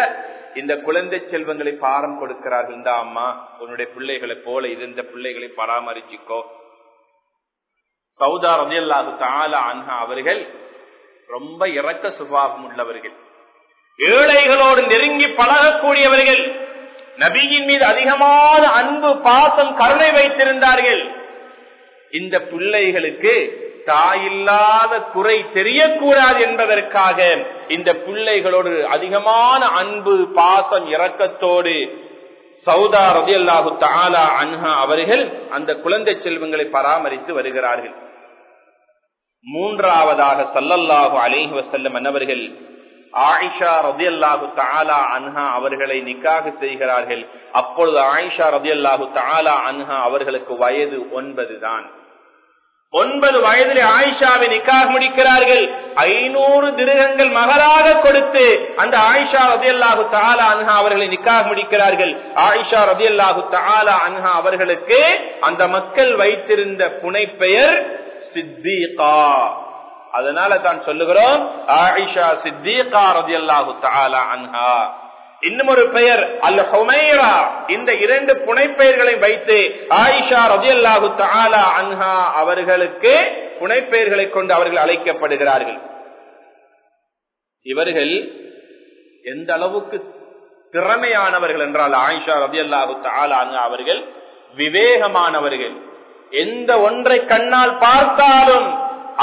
இந்த குழந்தை செல்வங்களை பாரம் கொடுக்கிறார்கள். இந்த அம்மா உன்னுடைய பிள்ளைகளை போல இருந்த பிள்ளைகளை பராமரிச்சுக்கோ. சவுதா ரதியல்லாஹு தாலா அன்ஹா அவர்கள் ரொம்ப இறக்க சுபாவம் உள்ளவர்கள். ஏழைகளோடு நெருங்கி பழகக்கூடியவர்கள். நபியின் மீது அதிகமான அன்பு பாசம் கருணை வைத்திருந்தார்கள். இந்த பிள்ளைகளுக்கு தாயில்லாத குறை தெரியக்கூடாது என்பதற்காக இந்த பிள்ளைகளோடு அதிகமான அன்பு பாசம் இறக்கத்தோடு சவுதா ரதி அல்லாஹு தாலா அன்ஹா அவர்கள் அந்த குழந்தை செல்வங்களை பராமரித்து வருகிறார்கள். மூன்றாவதாக சல்லல்லாஹு அலேஹி வசல்லம் அன்னவர்கள் ஆயிஷா ரதி அல்லாஹு தாலா அன்ஹா அவர்களை நிக்காக செய்கிறார்கள். அப்பொழுது ஆயிஷா ரதி அல்லாஹு தாலா அன்ஹா அவர்களுக்கு வயது ஒன்பது தான். ஒன்பது வயதிலே ஆயிஷாவை நிக்காக முடிக்கிறார்கள். ஐநூறு திருகங்கள் மகளாக கொடுத்து அந்த ஆயிஷா ரதி அல்லாஹு தாலா அன்ஹா அவர்களை நிக்காக முடிக்கிறார்கள். ஆயிஷா ரதி அல்லாஹு தாலா அன்ஹா அவர்களுக்கு அந்த மக்கள் வைத்திருந்த புனை பெயர் சித்திகா. அதனால தான் சொல்லுகிறோம் ஆயிஷா சித்திகா ரதி அல்லாஹு தாலா அன்ஹா. இன்னும் ஒரு பெயர் அல் ஹுமைரா. இந்த இரண்டு புனைப்பெயர்களை வைத்து ஆயிஷா ரதி அல்லாஹு தாலா அன்ஹா அவர்களுக்கு புனைப்பெயர்களை கொண்டு அவர்கள் அழைக்கப்படுகிறார்கள். இவர்கள் எந்த அளவுக்கு திறமையானவர்கள் என்றால் ஆயிஷா ரதி அல்லாஹு அன்ஹா அவர்கள் விவேகமானவர்கள். எந்த ஒன்றை கண்ணால் பார்த்தாலும்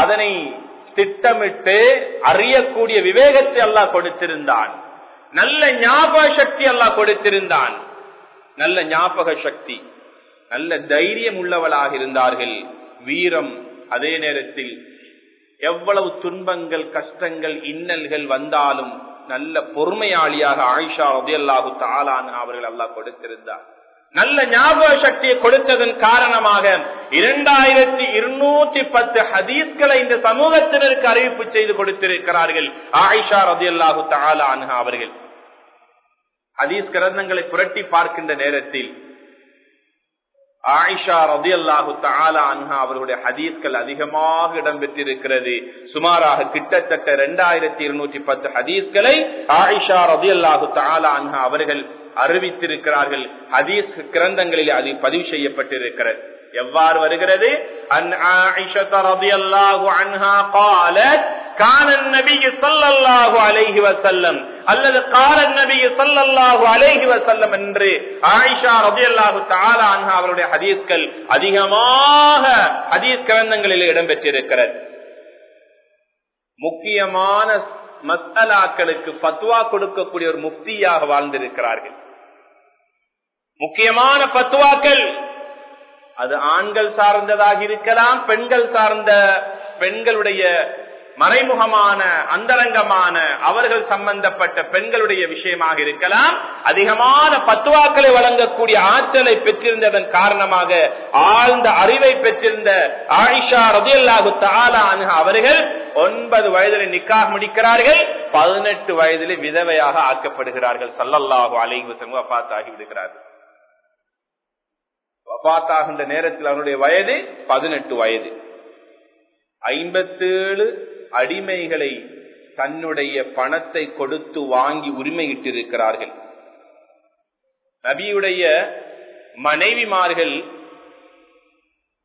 அதனை திட்டமிட்டு அறியக்கூடிய விவேகத்தை அல்லாஹ் கொடுத்திருந்தான். நல்ல ஞாபக சக்தி அல்லாஹ் கொடுத்திருந்தான். நல்ல ஞாபக சக்தி நல்ல தைரியம் உள்ளவளாக இருந்தார்கள். வீரம் அதே நேரத்தில் எவ்வளவு துன்பங்கள் கஷ்டங்கள் இன்னல்கள் வந்தாலும் நல்ல பொறுமையாளியாக ஆயிஷா உதயல்லாஹு தாலான் அவர்கள் அல்லாஹ் கொடுத்திருந்தார். நல்ல ஞாபக சக்தியை கொடுத்ததன் காரணமாக இரண்டாயிரத்தி இருநூத்தி பத்து ஹதீஸ்களை இந்த சமூகத்தினருக்கு அறிவிப்பு செய்து கொடுத்திருக்கிறார்கள். ஆயிஷா ரதி அல்லாஹு தாலா அவர்கள். ஹதீஸ் கிரந்தங்களை புரட்டி பார்க்கின்ற நேரத்தில் ஆயிஷா ரதி அல்லாஹு தாலா அன்ஹா அவர்களுடைய ஹதீஸ்கள் அதிகமாக இடம்பெற்றிருக்கிறது. சுமாராக கிட்டத்தட்ட இரண்டாயிரத்தி இருநூற்றி பத்து ஹதீஸ்களை ஆயிஷா ரதி அல்லாஹு தாலா அன்ஹா அவர்கள் அறிவித்திருக்கிறார்கள் ஹதீஸ் கிரந்தங்களில் அது பதிவு செய்யப்பட்டிருக்கிறது எவ்வாறு வருகிறது அன் ஆயிஷா ரலியல்லாஹு அன்ஹா قالت كان النبي صلى الله عليه وسلم அல்லது قال النبي صلى الله عليه وسلم என்று ஆயிஷா ரலியல்லாஹு தஆலா அன்ஹா அவருடைய ஹதீஸ்கள் அதிகமாக ஹதீஸ் கிரந்தங்களில் இடம்பெற்றிருக்கிறது முக்கியமான மத்தலாக்களுக்கு பத்துவா கொடுக்கக்கூடிய ஒரு முஃப்தியாக வாழ்ந்திருக்கிறார்கள். முக்கியமான பத்துவாக்கள் அது ஆண்கள் சார்ந்ததாக இருக்கலாம் பெண்கள் சார்ந்த பெண்களுடைய மறைமுகமான அந்தரங்கமான அவர்கள் சம்பந்தப்பட்ட பெண்களுடைய விஷயமாக இருக்கலாம். அதிகமான பத்துவாக்களை வழங்கக்கூடிய ஆற்றலை பெற்றிருந்ததன் காரணமாக ஆழ்ந்த அறிவை பெற்றிருந்த ஆயிஷா ரதியல்லாகு தாலா அவர்கள் ஒன்பது வயதில் நிக்காக முடிக்கிறார்கள். பதினெட்டு வயதில் விதவையாக ஆக்கப்படுகிறார்கள். சல்லல்லாஹு அலைஹி வபாத்தாகி விடுகிறார்கள். வபாத்தாகின்ற நேரத்தில் அவனுடைய வயது பதினெட்டு வயது. ஐம்பத்தேழு அடிமைகளை தன்னுடைய பணத்தை கொடுத்து வாங்கி உரிமையிட்டிருக்கிறார்கள். நபியுடைய மனைவிமார்கள்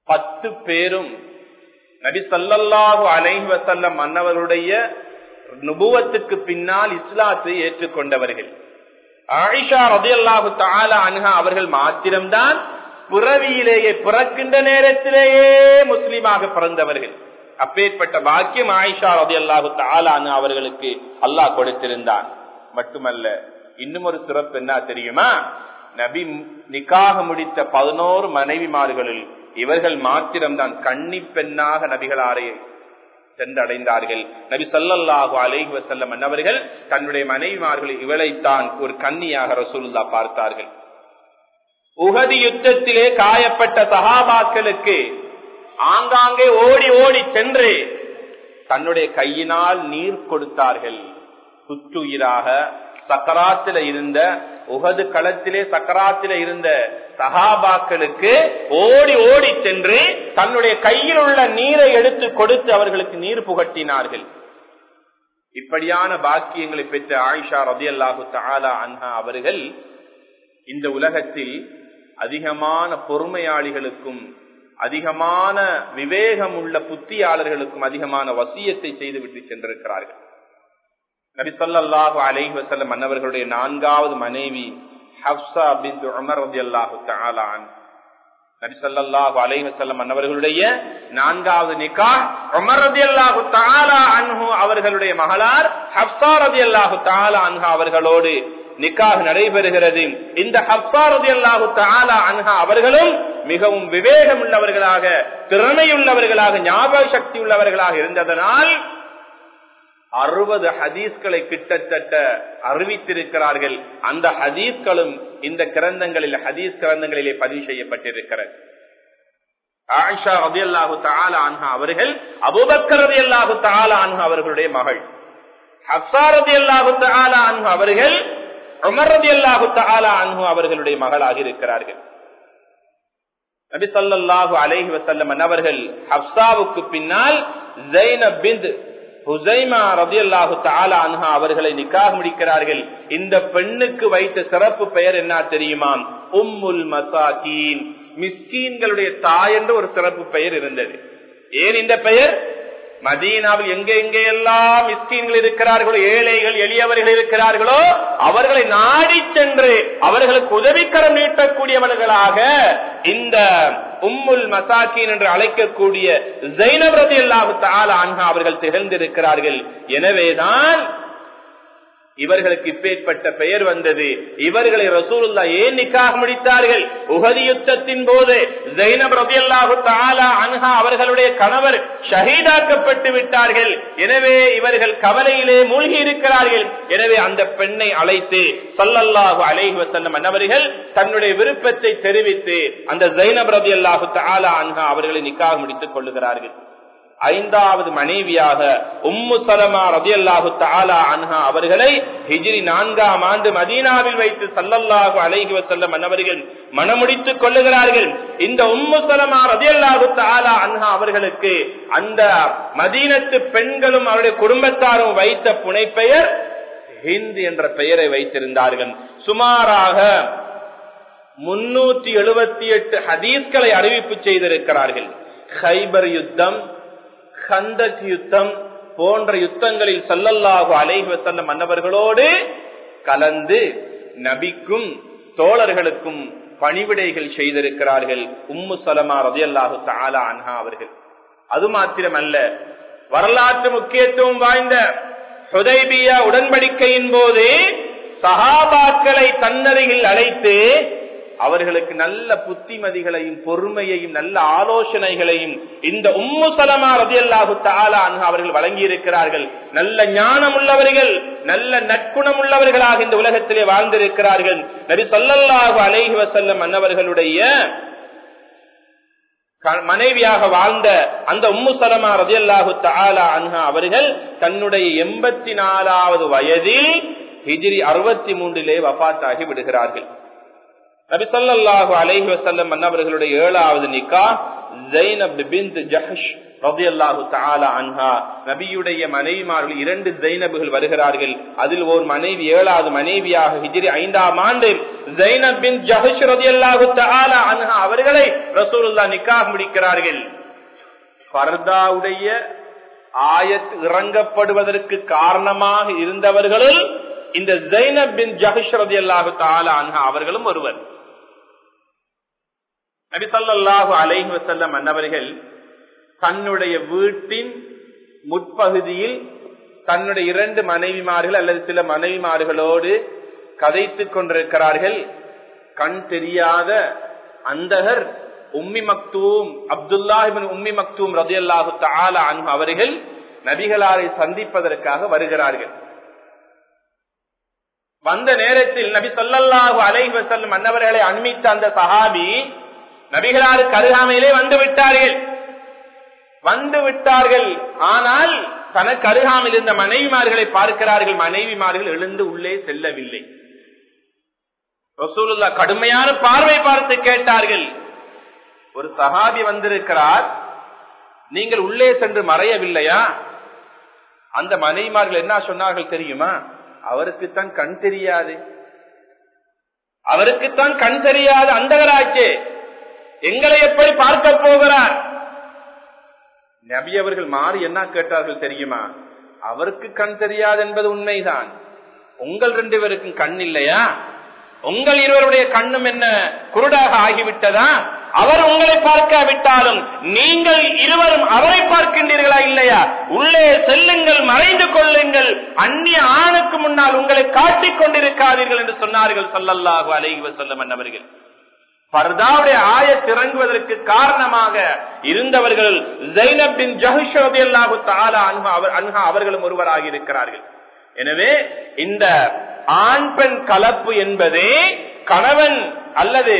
பத்து பேரும் நபி சல்லல்லாஹு அலைஹி வசல்லம் மன்னவருடைய நுபுவத்துக்கு பின்னால் இஸ்லாத்தை ஏற்றுக்கொண்டவர்கள். ஆயிஷா ரதியல்லாஹு தாலா அன்ஹா அவர்கள் மாத்திரம்தான் பிறவியிலேயே பிறக்கின்ற நேரத்திலேயே முஸ்லீமாக பிறந்தவர்கள். அப்பேற்பட்ட பாக்கியம் ஆயிஷா ரதி அல்லாஹு தாலான்னு அவர்களுக்கு அல்லாஹ் கொடுத்திருந்தான். மட்டுமல்ல இன்னும் ஒரு சிறப்பு என்ன தெரியுமா? நபி நிக்காக முடித்த பதினோரு மனைவிமார்களில் இவர்கள் மாத்திரம்தான் கன்னி பெண்ணாக நபிகளாரை சென்றடைந்தார்கள். நபி சல்லல்லாஹு அலைஹி வசல்லம் அவர்கள் தன்னுடைய மனைவிமார்கள் இவளைத்தான் ஒரு கன்னியாக ரசூல்லா பார்த்தார்கள். உகதி யுத்தத்திலே காயப்பட்ட சகாபாக்களுக்கு ஆங்காங்கே ஓடி ஓடி சென்று தன்னுடைய கையினால் நீர் கொடுத்தார்கள். சுற்றுயிராக சக்கராத்தில இருந்த உகது களத்திலே சக்கராத்தில இருந்த சகாபாக்களுக்கு ஓடி ஓடி சென்று தன்னுடைய கையில் உள்ள நீரை எடுத்து கொடுத்து அவர்களுக்கு நீர் புகட்டினார்கள். இப்படியான பாக்கியங்களை பெற்ற ஆயிஷா ரதி அல்லாஹு தாலா அன்ஹா அவர்கள் இந்த உலகத்தில் அதிகமான பொறுமையாளிகளுக்கும் அதிகமான விவேகம் உள்ள புத்தியாளர்களுக்கும் அதிகமான வசியத்தை செய்துவிட்டு சென்றிருக்கிறார்கள். நபிசல்லாஹு அலைஹி வசல்லம் மன்னவர்களுடைய நான்காவது மனைவி ஹப்சா பின் உமர் ரதி அல்லாஹு தாலான் நபிசல்லாஹு அலைஹி வசல்லம் மன்னவர்களுடைய நான்காவது நிக்கா உமர் ரதி அல்லாஹு தாலா அன்ஹு அவர்களுடைய மகளார் ஹப்சா ரதி அல்லாஹு தாலா அன்ஹா அவர்களோடு நிக்காக நடைபெறுகிறது. இந்த ஹப்சாரதி அல்லாஹு தாலா அன்ஹா அவர்களும் மிகவும் விவேகம் உள்ளவர்களாக திறமையுள்ளவர்களாக ஞாபக சக்தி உள்ளவர்களாக இருந்ததனால் அறுபது ஹதீஸ்களை கிட்டத்தட்ட அறிவித்திருக்கிறார்கள். அந்த ஹதீஸ்களும் இந்த கிரந்தங்களில் ஹதீஸ் கிரந்தங்களிலே பதிவு செய்யப்பட்டிருக்கிறது. ஆயிஷா ரதி அல்லாஹு தாலா அன்ஹா அவர்கள் அபுபக்கர் ரதி அல்லாஹு தாலா அன்ஹா அவர்களுடைய மகள். ஹப்சா ரதி அல்லாஹு தாலா அன்ஹா அவர்கள் உமரதி ரதி அல்லாஹு தாலா அன்ஹு அவர்களுடைய மகளாக இருக்கிறார்கள். நபி சொல்லாஹு அலஹி வசல்லம் அவர்கள் ஹப்சாவுக்கு பின்னால் ஜைனப் பிந்த் ஹுசைமா ரதி அல்லாஹு தாலா அன்ஹா அவர்களை நிக்காக முடிக்கிறார்கள். இந்த பெண்ணுக்கு வைத்த சிறப்பு பெயர் என்ன தெரியுமா? உம்முல் மசாக்கீன் மிஸ்கீன்களுடைய தாய் என்று ஒரு சிறப்பு பெயர் இருந்தது. ஏன் இந்த பெயர்? மதீனாவில் எங்கே எங்கே எல்லாம் மிஸ்கீன்கள் இருக்கிறார்களோ ஏழைகள் எளியவர்கள் இருக்கிறார்களோ அவர்களை நாடி சென்று அவர்களுக்கு உதவிக்கரம் நீட்டக்கூடியவர்களாக இந்த உம்முல் மசாக்கின் என்று அழைக்கக்கூடிய ஜைனபிரதி அல்லாஹு தாலா அன்ஹா அவர்கள் திகழ்ந்திருக்கிறார்கள். எனவேதான் இவர்களுக்கு இப்பேற்பட்ட பெயர் வந்தது. இவர்களை ரசூலுல்லா ஏன் நிக்காக முடித்தார்கள்? உகதி யுத்தத்தின் போது தாலா அன்ஹா அவர்களுடைய கணவர் ஷஹீதாக்கப்பட்டு விட்டார்கள். எனவே இவர்கள் கவலையிலே மூழ்கி இருக்கிறார்கள். எனவே அந்த பெண்ணை அழைத்து சல்லல்லாஹு அலைஹி வசல்லம் அன்னவர்கள் தன்னுடைய விருப்பத்தை தெரிவித்து அந்த ஜெயினப் ரபி அல்லாஹு தாலா அன்ஹா அவர்களை நிக்காக முடித்துக் கொள்ளுகிறார்கள். ஐந்தாவது மனைவியாக உம்மு சலமா ரதி அல்லாஹு தாலா அன்ஹா அவர்களை ஹிஜிரி நான்காம் ஆண்டு மதீனாவில் வைத்து சல்லல்லாஹு அலைகி வசல்லம் அன்னவர்கள் மனமுடித்துக் கொள்ளுகிறார்கள். இந்த உம்மு சலமா ரதி அல்லாஹு தாலா அன்ஹா அவர்களுக்கு அந்த மதீனத்து பெண்களும் அவருடைய குடும்பத்தாரும் வைத்த புனைப்பெயர் ஹிந்த் என்ற பெயரை வைத்திருந்தார்கள். சுமாராக முன்னூத்தி எழுபத்தி எட்டு ஹதீஸ்களை அறிவிப்பு செய்திருக்கிறார்கள். ஹைபர் யுத்தம் கந்தக் யுத்தம் போன்ற யுத்தங்களில் சல்லல்லாஹு அலைஹி மன்னவர்களோடு கலந்து நபிக்கும் தோழர்களுக்கும் பணிவிடைகள் செய்திருக்கிறார்கள். உம்மு சலமா ரதி அல்லாஹு தாலா அன்ஹா அவர்கள். அது மாத்திரமல்ல வரலாற்று முக்கியத்துவம் வாய்ந்த உடன்படிக்கையின் போது சஹாபாக்களை தன்னருகில் அழைத்து அவர்களுக்கு நல்ல புத்திமதிகளையும் பொறுமையையும் நல்ல ஆலோசனைகளையும் இந்த உம்மு சலமா ரதி அல்லாஹு அவர்கள் வழங்கி இருக்கிறார்கள் நல்ல ஞானம் உள்ளவர்கள் நல்ல நற்குணம் உள்ளவர்களாக இந்த உலகத்திலே வாழ்ந்திருக்கிறார்கள். நரி சொல்லல்லாஹு அலைஹி வசல்லம் அன்னவர்களுடைய மனைவியாக வாழ்ந்த அந்த உம்மு சலமா ரதி அல்லாஹு தாலா அன்ஹா அவர்கள் தன்னுடைய எண்பத்தி நாலாவது வயதில் ஹிஜிரி அறுபத்தி மூன்றிலே வபாத்தாகி விடுகிறார்கள். நபி சொல்லாஹு அலைஹி வசல்லம் அன்னவர்களுடைய ஏழாவது நிக்கா ஜைனப் பிந்த் ஜஹஷ் தாலா அன்ஹா. நபியுடைய மனைவிமார்கள் இரண்டு ஜைனபுகள் வருகிறார்கள். அதில் ஒரு மனைவி ஏழாவது மனைவியாக ஐந்தாம் ஆண்டு ஜைனப் பின் ஜஹஷ் தாலா அன்ஹா அவர்களை ரசூலுல்லா நிக்காக முடிக்கிறார்கள். பர்தாவுடைய ஆயத் இறங்கப்படுவதற்கு காரணமாக இருந்தவர்களில் இந்த ஜைனப் பின் ஜஹஷ் ரதி தாலா அன்ஹா அவர்களும் ஒருவர். நபிசல்லாஹு அலைஹி வசல்லம் அன்னவர்கள் தன்னுடைய வீட்டின் முற்பகுதியில் தன்னுடைய இரண்டு மனைவிமார்கள் அல்லது சில மனைவிமார்களோடு கதைத்துக் கொண்டிருக்கிறார்கள். கண் தெரியாத அந்தகர் உம்மி மக்தூம் அப்துல்லாஹிபின் உம்மி மக்தூம் ரதியல்லாஹு தாலா அன்ஹு அவர்கள் நபிகளாரை சந்திப்பதற்காக வருகிறார்கள். வந்த நேரத்தில் நபி சொல்லாஹு அலைஹி வஸல்லம் அன்னவர்களை அண்மித்த அந்த சஹாபி நபிகளாருக்கு அருகாமையிலே வந்து விட்டார்கள் வந்து விட்டார்கள் ஆனால் தனக்கு அருகாமையில் இருந்த மனைவிமார்களை பார்க்கிறார்கள். மனைவிமார்கள் எழுந்து உள்ளே செல்லவில்லை. ரசூலுல்லா கடுமையான பார்வை பார்த்து கேட்டார்கள். ஒரு சகாபி வந்திருக்கிறார். நீங்கள் உள்ளே சென்று மறையவில்லையா? அந்த மனைவிமார்கள் என்ன சொன்னார்கள் தெரியுமா? அவருக்குத்தான் கண் தெரியாது. அவருக்குத்தான் கண் தெரியாது. அந்தகராச்சே. எங்களை எப்படி பார்க்க போகிறார்? நபி அவர்கள் மாறி என்ன கேட்டார்கள் தெரியுமா? அவருக்கு கண் தெரியாது என்பது உண்மைதான். உங்கள் ரெண்டு பேருக்கும் கண் இல்லையா? உங்கள் இருவருடைய கண்ணும் என்ன குருடாக ஆகிவிட்டதா? அவர் உங்களை பார்க்காவிட்டாலும் நீங்கள் இருவரும் அவரை பார்க்கின்றீர்களா இல்லையா? உள்ளே செல்லுங்கள் மறைந்து கொள்ளுங்கள். அந்நிய ஆணுக்கு முன்னால் உங்களை காட்டிக் கொண்டிருக்காதீர்கள் என்று சொன்னார்கள் சொல்லல்லாஹு அலைஹி வஸல்லம் அவர்கள் பர்தாவுடைய ஆய திறங்குவதற்கு காரணமாக இருந்தவர்கள் ஜைனப் பின் அல்லாஹு தாலா அன்ஹா அவர்களும் ஒருவராக இருக்கிறார்கள். எனவே இந்த ஆண் பெண் கலப்பு என்பதே கணவன் அல்லது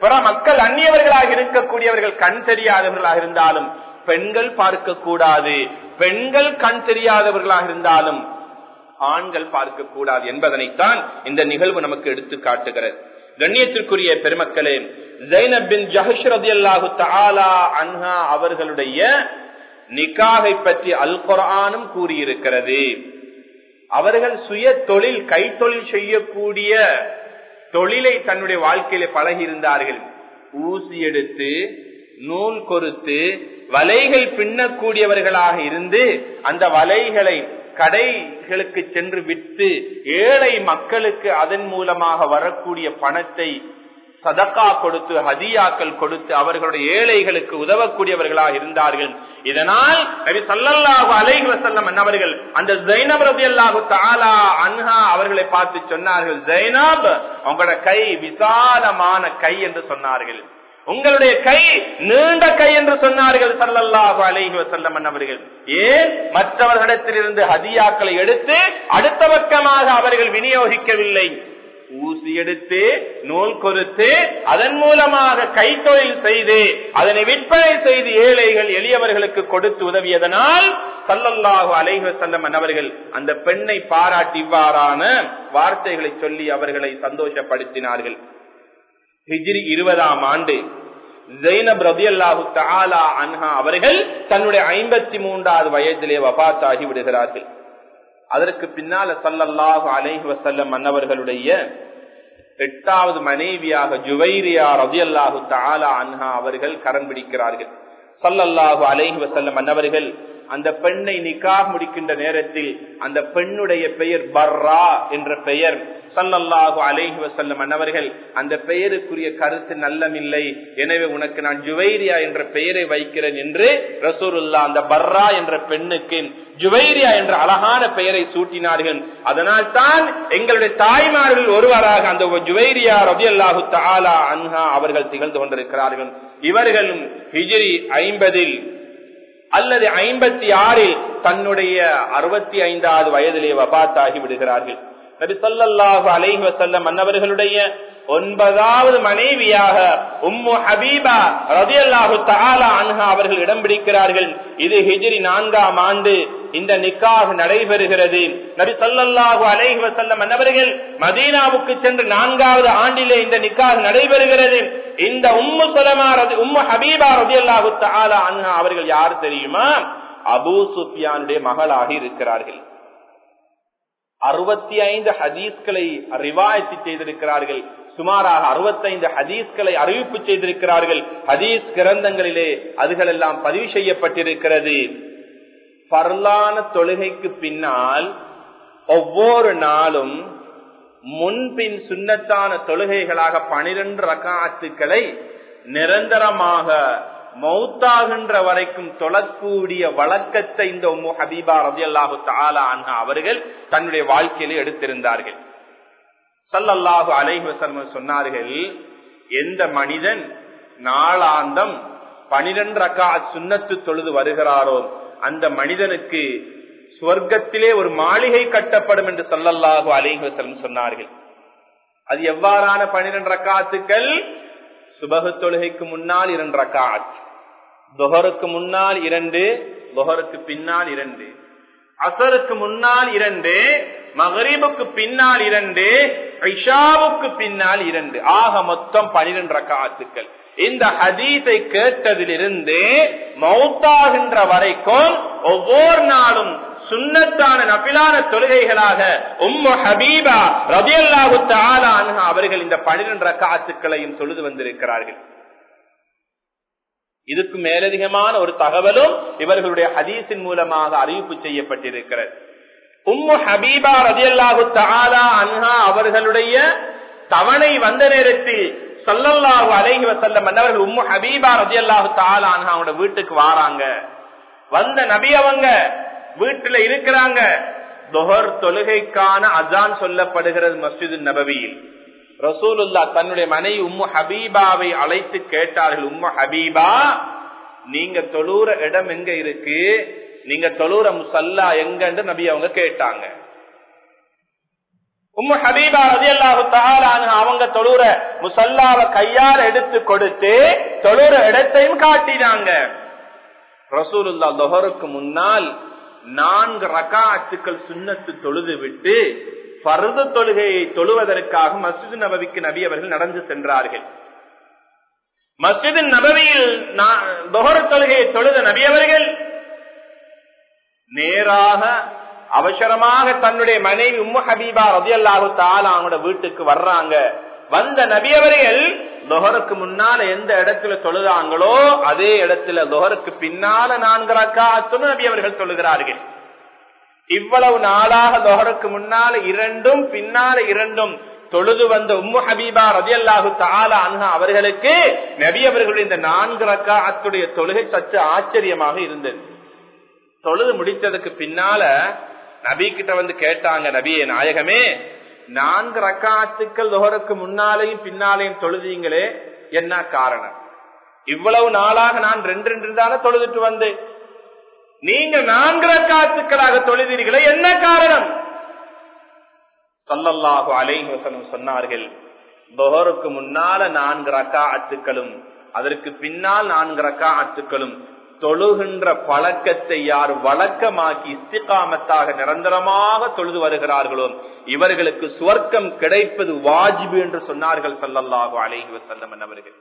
பிற மக்கள் அந்நியவர்களாக இருக்கக்கூடியவர்கள் கண் தெரியாதவர்களாக இருந்தாலும் பெண்கள் பார்க்க கூடாது பெண்கள் கண் தெரியாதவர்களாக இருந்தாலும் ஆண்கள் பார்க்க கூடாது என்பதனைத்தான் இந்த நிகழ்வு நமக்கு எடுத்து காட்டுகிறது கண்ணியத்திற்குரிய பெருமக்களே ஜைனப் ஜஹஷ்ரதி அல்லாஹு தாலா அன்ஹா அவர்களுடைய நிக்காகை பற்றி அல் குரானும் கூறியிருக்கிறது. அவர்கள் சுய தொழில் கைத்தொழில் செய்யக்கூடிய தொழிலை தன்னுடைய வாழ்க்கையில பழகி இருந்தார்கள் ஊசி எடுத்து நூல் கொறுத்து வலைகள் பின்னக்கூடியவர்களாக இருந்து அந்த வலைகளை கடைகளுக்கு சென்று விற்று ஏழை மக்களுக்கு அதன் மூலமாக வரக்கூடிய பணத்தை சதக்கா கொடுத்து ஹதியாக்கள் கொடுத்து அவர்களுடைய ஏழைகளுக்கு உதவக்கூடியவர்களாக இருந்தார்கள். இதனால் நபி சல்லல்லாஹு அலைஹி வசல்லம் அவர்கள் அந்த ஜைனப் ரலியல்லாஹு தாலா அன்ஹா அவர்களை பார்த்து சொன்னார்கள் ஜைனப் உங்களோட கை விசாலமான கை என்று சொன்னார்கள். உங்களுடைய கை நீண்ட கை என்று சொன்னார்கள் சல்லல்லாஹு அலைஹி வஸல்லம் அவர்கள் ஏன் மற்றவர்களிடத்திலிருந்து ஹதியாக்களை எடுத்து அடுத்த பக்கமாக அவர்கள் விநியோகிக்கவில்லை. ஊசி எடுத்து நூல் கொடுத்து அதன் மூலமாக கைத்தொழில் செய்து அதனை விற்பனை செய்து ஏழைகள் எளியவர்களுக்கு கொடுத்து உதவியதனால் சல்லல்லாஹு அலைஹி வஸல்லம் அவர்கள் அந்த பெண்ணை பாராட்டி இவ்வாறான வார்த்தைகளை சொல்லி அவர்களை சந்தோஷப்படுத்தினார்கள். ஹிஜ்ரி இருபதாம் ஆண்டு. ஜெயினப் ரபி அல்லாஹு தாலா அன்ஹா அவர்கள் தன்னுடைய ஐம்பத்தி மூன்றாவது வயதிலே வபாத்தாகி விடுகிறார்கள். அதற்கு பின்னால சல்லல்லாஹு அலைஹி வசல்லம் மன்னவர்களுடைய எட்டாவது மனைவியாக ஜுவைரியா ரபி அல்லாஹு தாலா அன்ஹா அவர்கள் கரம் பிடிக்கிறார்கள். சல்லல்லாஹு அலைஹி வசல்லம் மன்னவர்கள் அந்த பெண்ணை நிக்காக முடிக்கின்ற நேரத்தில் அந்த பெண்ணுடைய பெயர் பர்ரா என்ற பெயர் சல்லல்லாஹு அலைஹி வசல்லம் அன்னவர்கள் அந்த பெயருக்குரிய கருத்து நல்லமில்லை. எனவே உனக்கு நான் ஜுவைரியா என்ற பெயரை வைக்கிறேன் என்று ரசூருல்லா அந்த பர்ரா என்ற பெண்ணுக்கு ஜுவைரியா என்ற அழகான பெயரை சூட்டினார்கள். அதனால் தான் எங்களுடைய தாய்மார்கள் ஒருவராக அந்த ஜுவைரியா ரபி அல்லாஹு தாலா அன்ஹா அவர்கள் திகழ்ந்து கொண்டிருக்கிறார்கள். இவர்களும் ஹிஜிரி ஐம்பதில் அல்லது ஐம்பத்தி ஆறில் தன்னுடைய அறுபத்தி ஐந்தாவது வயதிலே வபாத்தாகி விடுகிறார்கள். நபி அலைஹி வசல்லம் அன்னவர்களுடைய ஒன்பதாவது மனைவியாக உம்மு ஹபீபா ரதி அல்லாஹு தாலா அன்ஹா அவர்கள் இடம் பிடிக்கிறார்கள். இது ஹிஜிரி நான்காம் ஆண்டு இந்த நிக்காக நடைபெறுகிறது. நபி சொல்லல்லாஹு அலைஹி வசல்லம் அன்னவர்கள் மதீனாவுக்கு சென்று நான்காவது ஆண்டிலே இந்த நிக்காக நடைபெறுகிறது. இந்த உம்மு சலமா உம்மு ஹபீபா ரதி அல்லாஹு தாலா அன்ஹா அவர்கள் யார் தெரியுமா? அபூ சுஃபியானுடைய மகளாக இருக்கிறார்கள். அறுபத்தி ஐந்து ஹதீஸ்களை ரிவாயத்து செய்திருக்கிறார்கள். சுமாராக அறுபத்தைந்து ஹதீஸ்களை அறிவிப்பு செய்திருக்கிறார்கள். ஹதீஸ் கிரந்தங்களிலே அதுகள் எல்லாம் பதிவு செய்யப்பட்டிருக்கிறது. பரலான தொழுகைக்கு பின்னால் ஒவ்வொரு நாளும் முன்பின் சுண்ணத்தான தொழுகைகளாக பனிரெண்டு ரகாத்துக்களை நிரந்தரமாக மௌத்தாகின்ற வரைக்கும் தொழக்கூடிய வழக்கத்தை இந்த உம்மு ஹபீபா ரதி அல்லாஹு தாலா அன்ஹா அவர்கள் தன்னுடைய வாழ்க்கையில எடுத்திருந்தார்கள். சல்லல்லாஹு அலைஹி சொன்னார்கள் எந்த மனிதன் நாளாந்தம் பனிரெண்டு ரக்கா சுண்ணத்து தொழுது வருகிறாரோ அந்த மனிதனுக்கு சுவர்க்கத்திலே ஒரு மாளிகை கட்டப்படும் என்று சொல்லல்லாஹு அலைஹி சொன்னார்கள். அது எவ்வாறான பனிரெண்டு ரக்காத்துக்கள்? சுபகு தொழுகைக்கு முன்னால் இரண்டு ரக்காத் தொஹருக்கு முன்னால் இரண்டு தொஹருக்கு பின்னால் இரண்டு. அசருக்கு முன்னால் இரண்டு மகரீபுக்கு பின்னால் இரண்டு ஐஷாவுக்கு பின்னால் இரண்டு. ஆக மொத்தம் பனிரெண்டு ரக்காத்துக்கள் இந்த ஹதீஸை கேட்டதிலிருந்து மௌத்தாகின்ற வரைக்கும் ஒவ்வொரு நாளும் சுண்ணத்தான நபிலான தொழுகைகளாக உம்மு ஹபீபா ரபியல்லாஹு தாலா அவர்கள் இந்த பனிரெண்டு காத்துக்களையும் தொழுது வந்திருக்கிறார்கள். இதுக்கு மேலதிகமான ஒரு தகவலும் இவர்களுடைய ஹதீஸின் மூலமாக அறிவிப்பு செய்யப்பட்டிருக்கிறது. உம்மு ஹபீபா ரதியல்லாஹு தாலா அன்ஹா அவர்களுடைய தவணை வந்த நேரத்தில் சல்லல்லாஹு அலைஹி வசல்லம் அவர்கள் உம்மு ஹபீபா ரதியல்லாஹு அல்லாஹு அன்ஹா அவங்க வீட்டுக்கு வாராங்க. வந்த நபி அவங்க வீட்டுல இருக்கிறாங்க. தொஹர் தொழுகைக்கான அஜான் சொல்லப்படுகிறது மஸ்ஜிது நபவியில். ரசூலுல்லா தன்னுடைய மனைவி உம்மு ஹபீபாவை அழைத்து கேட்டார்கள் உம்மு ஹபீபா நீங்க தொழுற இடம் எங்க இருக்கு? நீங்க தொழுற முசல்லா எங்கன்னு நபி அவங்க கேட்டாங்க. உம்மு ஹபீபா ரதி அல்லாஹு அவங்க தொழுற முசல்லாவ கையால் எடுத்து கொடுத்து தொழுற இடத்தையும் காட்டினாங்க. ரசூலுல்லா தொஹருக்கு முன்னால் நான்கு ரகாத்துக்கள் சுண்ணத்து தொழுது விட்டு பருது தொழுகையை தொழுவதற்காக மசிது நபவிக்கு நபி அவர்கள் நடந்து சென்றார்கள். மசிது நபவியில் தொகர தொழுகையை தொழுத நபி அவர்கள் நேராக அவசரமாக தன்னுடைய மனைவி உம்மு ஹபீபா ரதியல்லாஹு தாலா அவங்களோட வீட்டுக்கு வர்றாங்க. வந்த நபியவர்கள் அவர்கள் முன்னால எந்த இடத்துல தொழுதாங்களோ அதே இடத்துல தொகருக்கு பின்னால நான்கு ரக்காத்துன்னு நபியவர்கள் தொழுகிறார்கள் இவ்வளவு நாளாக தொகருக்கு முன்னால இரண்டும் பின்னால இரண்டும் தொழுது வந்த உம்மு ஹபீபா ரதியல்லாஹு தாலா அன்ஹா அவர்களுக்கு நபி அவர்களுடைய இந்த நான்கு ரக்காத்துடைய தொழுகை சற்று ஆச்சரியமாக இருந்தது. தொழுது முடித்ததுக்கு பின்னால நபி கிட்ட வந்து கேட்டாங்க நபியே நாயகமே நான்கு ரக்காத்துக்கள் தொகருக்கு முன்னாலேயும் பின்னாலேயும் தொழுதீங்களே என்ன காரணம்? இவ்வளவு நாளாக நான் ரெண்டு ரெண்டு தானே தொழுதுட்டு வந்தேன் நீங்க நான்கு ரக்காத்துக்களாக தொழுதீர்களே என்ன காரணம்? சல்லல்லாஹு அலைவசனம் சொன்னார்கள் தொகருக்கு முன்னால நான்கு ரக்கா அத்துக்களும் அதற்கு பின்னால் நான்கு ரக்கா அத்துக்களும் தொழுகின்ற பழக்கத்தை யார் வழக்கமாக்கி இஸ்திகாமத்தாக நிரந்தரமாக தொழுது வருகிறார்களோ இவர்களுக்கு சுவர்க்கம் கிடைப்பது வாஜிபு என்று சொன்னார்கள் சல்லல்லாஹு அலைஹி வசல்லம் அவர்கள்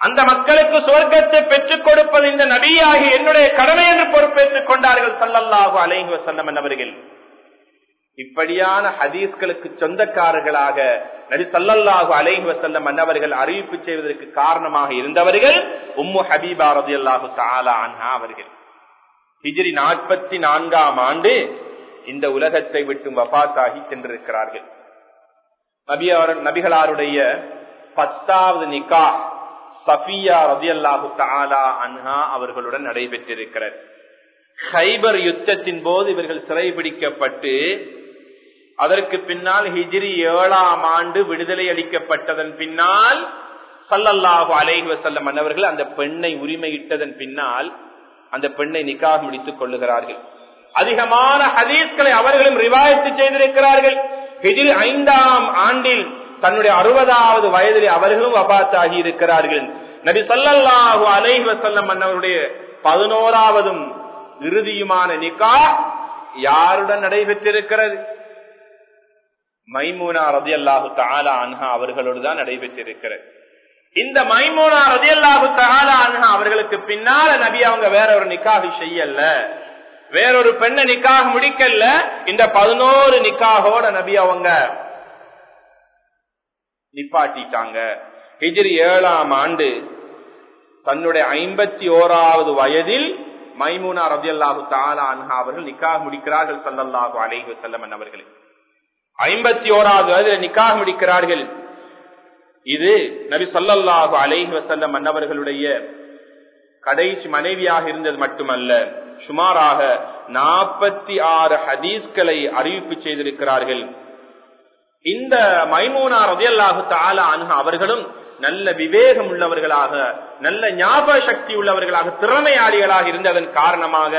அந்த மக்களுக்கு சுவர்க்கத்தை பெற்றுக் கொடுப்பது இந்த நபியாகி என்னுடைய கடமை என்று பொறுப்பேற்றுக் கொண்டார்கள் சல்லல்லாஹு அலைஹி வசல்லம் அவர்கள் இப்படியான ஹதீஸ்களுக்கு சொந்தக்காரர்களாக நபி சல்லல்லாஹு அலைஹி வசல்லம் அன்னவர்கள் அறிவிப்பு செய்வதற்கு காரணமாக இருந்தவர்கள் உம்மு ஹபீபா ரதி அல்லாஹு அன்ஹா அவர்கள். ஹிஜிரி நாற்பத்தி நான்காம் ஆண்டு இந்த உலகத்தை விட்டு வபாத்தாகி சென்றிருக்கிறார்கள். நபிகளாருடைய பத்தாவது நிக்கா சஃபியா ரதி அல்லாஹு தாலா அன்ஹா அவர்களுடன் நடைபெற்றிருக்கிறார் ஹைபர் யுத்தத்தின் போது இவர்கள் சிறைபிடிக்கப்பட்டு அதற்கு பின்னால் ஹிஜ்ரி ஏழாம் ஆண்டு விடுதலை அளிக்கப்பட்டதன் பின்னால் சல்லல்லாஹு அலைஹி வசல்லம் மன்னவர்கள் அந்த பெண்ணை உரிமையிட்டதன் பின்னால் அந்த பெண்ணை நிக்காக முடித்துக் கொள்ளுகிறார்கள். அதிகமான ஹதீஸ்களை அவர்களும் ரிவாயத்து செய்திருக்கிறார்கள். ஹிஜிரி ஐந்தாம் ஆண்டில் தன்னுடைய அறுபதாவது வயதில் அவர்களும் வபாத்தாகி இருக்கிறார்கள். நபி சல்லல்லாஹு அலைஹி வசல்லம் மன்னவருடைய பதினோராவதும் இறுதியுமான நிக்கா யாருடன் நடைபெற்றிருக்கிறது? மைமூனா ரதி அல்லாஹு தாலா அன்ஹா அவர்களோடு தான் நடைபெற்றிருக்கிறது. இந்த மைமூனா ரதி அல்லாஹு தாலா அன்ஹா அவர்களுக்கு பின்னால நபி அவங்க வேற ஒரு நிக்காக செய்யல. வேறொரு பெண்ணை நிக்காக முடிக்கல. இந்த பதினோரு நிக்காகோட நபி அவங்க நிப்பாட்டிட்டாங்க. ஹிஜ்ரி ஏழாம் ஆண்டு தன்னுடைய ஐம்பத்தி ஓராவது வயதில் மைமூனா ரதி அல்லாஹு தாலா அன்ஹா அவர்கள் நிக்காக முடிக்கிறார்கள் சல்லல்லாஹு அலைஹு செல்லமன் அவர்களுக்கு ஐம்பத்தி ஓராவது வயதில் நிக்காக முடிக்கிறார்கள். இது நபி சொல்லல்லாஹு அலைஹி வசல்லம் மன்னவர்களுடைய கடைசி மனைவியாக இருந்தது மட்டுமல்ல சுமாராக நாற்பத்தி ஆறு ஹதீஸ்களை அறிவிப்பு செய்திருக்கிறார்கள். இந்த மைமூனா ரதியல்லாஹு தாலா அன்ஹா அவர்களும் நல்ல விவேகம் உள்ளவர்களாக நல்ல ஞாபக சக்தி உள்ளவர்களாக திறமையாளிகளாக இருந்ததன் காரணமாக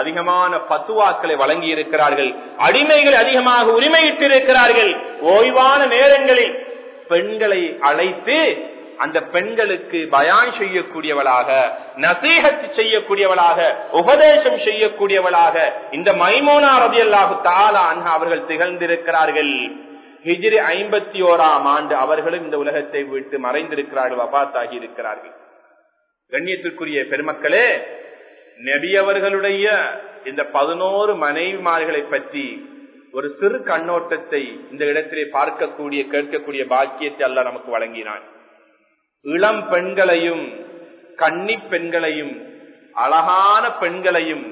அதிகமான பத்துவாக்களை வழங்கி இருக்கிறார்கள் அடிமைகள் அதிகமாக உரிமையிட்டிருக்கிறார்கள். ஓய்வான நேரங்களில் பெண்களை அழைத்து அந்த பெண்களுக்கு பயான் செய்யக்கூடியவளாக நசீகத்து செய்யக்கூடியவளாக உபதேசம் செய்யக்கூடியவளாக இந்த மைமோனா ரதியல்லாஹு தாலா அன்ஹா அவர்கள் திகழ்ந்திருக்கிறார்கள். ஹிஜிரி ஐம்பத்தி ஓராம் ஆண்டு அவர்களும் இந்த உலகத்தை விட்டு மறைந்திருக்கிறார்கள் வபாத்தாகி இருக்கிறார்கள். கண்ணியத்திற்குரிய பெருமக்களே நபியவர்களுடைய இந்த பதினோரு மனைவிமார்களை பற்றி ஒரு சிறு கண்ணோட்டத்தை இந்த இடத்திலே பார்க்கக்கூடிய கேட்கக்கூடிய பாக்கியத்தை அல்ல நமக்கு வழங்கினான். இளம் பெண்களையும் கன்னி பெண்களையும் அழகான பெண்களையும்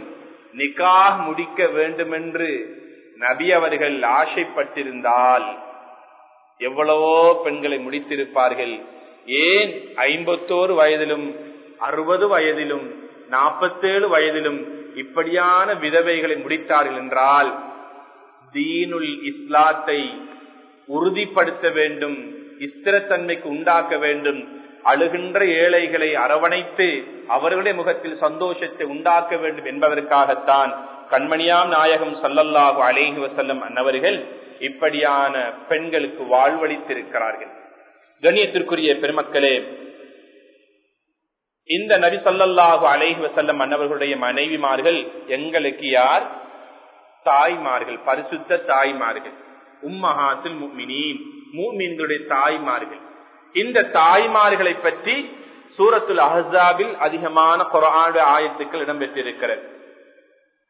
நிக்காக முடிக்க வேண்டுமென்று நபி அவர்கள் ஆசைப்பட்டிருந்தால் எவ்வளவோ பெண்களை முடித்திருப்பார்கள். ஏன் ஐம்பத்தோரு வயதிலும் அறுபது வயதிலும் நாற்பத்தேழு வயதிலும் இப்படியான விதவைகளை முடித்தார்கள் என்றால் தீனுல் இஸ்லாத்தை உறுதிப்படுத்த வேண்டும் இஸ்திரத்தன்மைக்கு உண்டாக்க வேண்டும் அழுகின்ற ஏழைகளை அரவணைத்து அவர்களுடைய முகத்தில் சந்தோஷத்தை உண்டாக்க வேண்டும் என்பதற்காகத்தான் கண்மணியாம் நாயகம் சல்லல்லாஹு அலேஹி வசல்லம் அன்னவர்கள் இப்படியான பெண்களுக்கு வாழ்வழித்திருக்கிறார்கள் கண்ணியத்திற்குரிய பெருமக்களே இந்த நபி சல்லல்லாஹு அலேஹி வசல்லம் அன்னவர்களுடைய மனைவிமார்கள் எங்களுக்கு யார்? தாய்மார்கள் பரிசுத்த தாய்மார்கள். உம்மஹாத்தில் முக்மினின் மூமீன்களுடைய தாய்மார்கள். இந்த தாய்மார்களை பற்றி சூரத்துல் அஹாபில் அதிகமான குரானுடைய ஆயத்துக்கள் இடம்பெற்றிருக்கிறது.